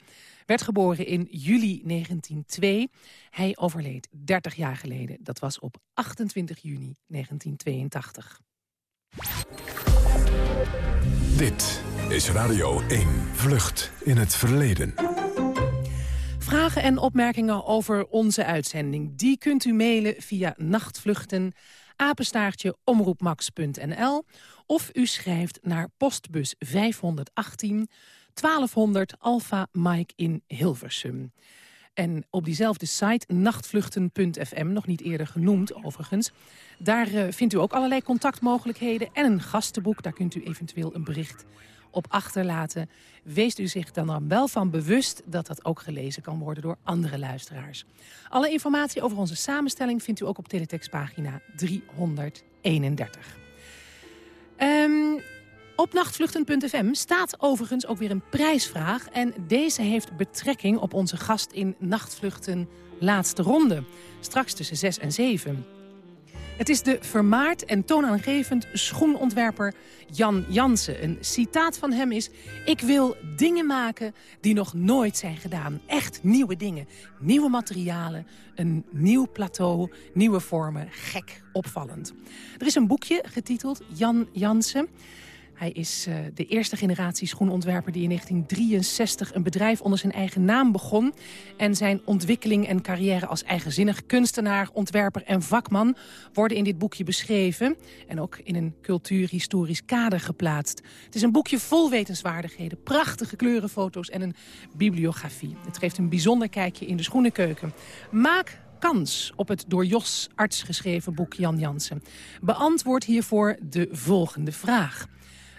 werd geboren in juli 1902. Hij overleed 30 jaar geleden. Dat was op 28 juni 1982. Dit is Radio 1 Vlucht in het verleden. Vragen en opmerkingen over onze uitzending... die kunt u mailen via nachtvluchten apenstaartje omroepmax.nl of u schrijft naar postbus 518 1200 Alpha Mike in Hilversum. En op diezelfde site, nachtvluchten.fm, nog niet eerder genoemd overigens... daar uh, vindt u ook allerlei contactmogelijkheden en een gastenboek. Daar kunt u eventueel een bericht op achterlaten. Wees u zich dan, dan wel van bewust dat dat ook gelezen kan worden door andere luisteraars. Alle informatie over onze samenstelling vindt u ook op teletextpagina 331. Um, op nachtvluchten.fm staat overigens ook weer een prijsvraag. En deze heeft betrekking op onze gast in Nachtvluchten laatste ronde. Straks tussen 6 en 7. Het is de vermaard en toonaangevend schoenontwerper Jan Jansen. Een citaat van hem is... Ik wil dingen maken die nog nooit zijn gedaan. Echt nieuwe dingen. Nieuwe materialen, een nieuw plateau, nieuwe vormen. Gek, opvallend. Er is een boekje getiteld Jan Jansen... Hij is uh, de eerste generatie schoenontwerper die in 1963 een bedrijf onder zijn eigen naam begon. En zijn ontwikkeling en carrière als eigenzinnig kunstenaar, ontwerper en vakman worden in dit boekje beschreven. En ook in een cultuurhistorisch kader geplaatst. Het is een boekje vol wetenswaardigheden, prachtige kleurenfoto's en een bibliografie. Het geeft een bijzonder kijkje in de schoenenkeuken. Maak kans op het door Jos Arts geschreven boek Jan Jansen. Beantwoord hiervoor de volgende vraag.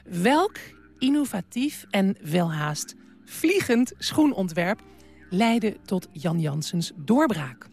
Welk innovatief en welhaast vliegend schoenontwerp leidde tot Jan Jansens doorbraak?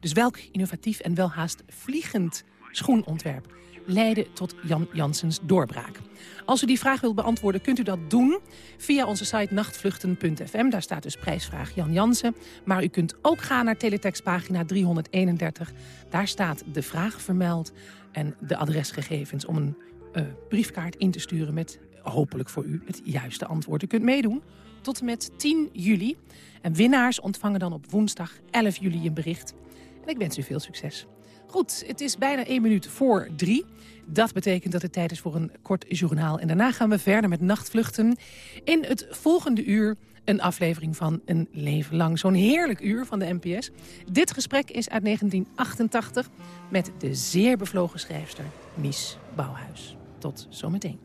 Dus welk innovatief en welhaast vliegend schoenontwerp leidde tot Jan Jansens doorbraak? Als u die vraag wilt beantwoorden, kunt u dat doen via onze site nachtvluchten.fm. Daar staat dus prijsvraag Jan Jansen. Maar u kunt ook gaan naar teletextpagina 331. Daar staat de vraag vermeld en de adresgegevens om een uh, briefkaart in te sturen met hopelijk voor u het juiste antwoord. U kunt meedoen tot en met 10 juli. En winnaars ontvangen dan op woensdag 11 juli een bericht. En ik wens u veel succes. Goed, het is bijna 1 minuut voor 3. Dat betekent dat het tijd is voor een kort journaal. En daarna gaan we verder met nachtvluchten. In het volgende uur een aflevering van Een Leven Lang. Zo'n heerlijk uur van de NPS. Dit gesprek is uit 1988 met de zeer bevlogen schrijfster Mies Bouwhuis. Tot zometeen.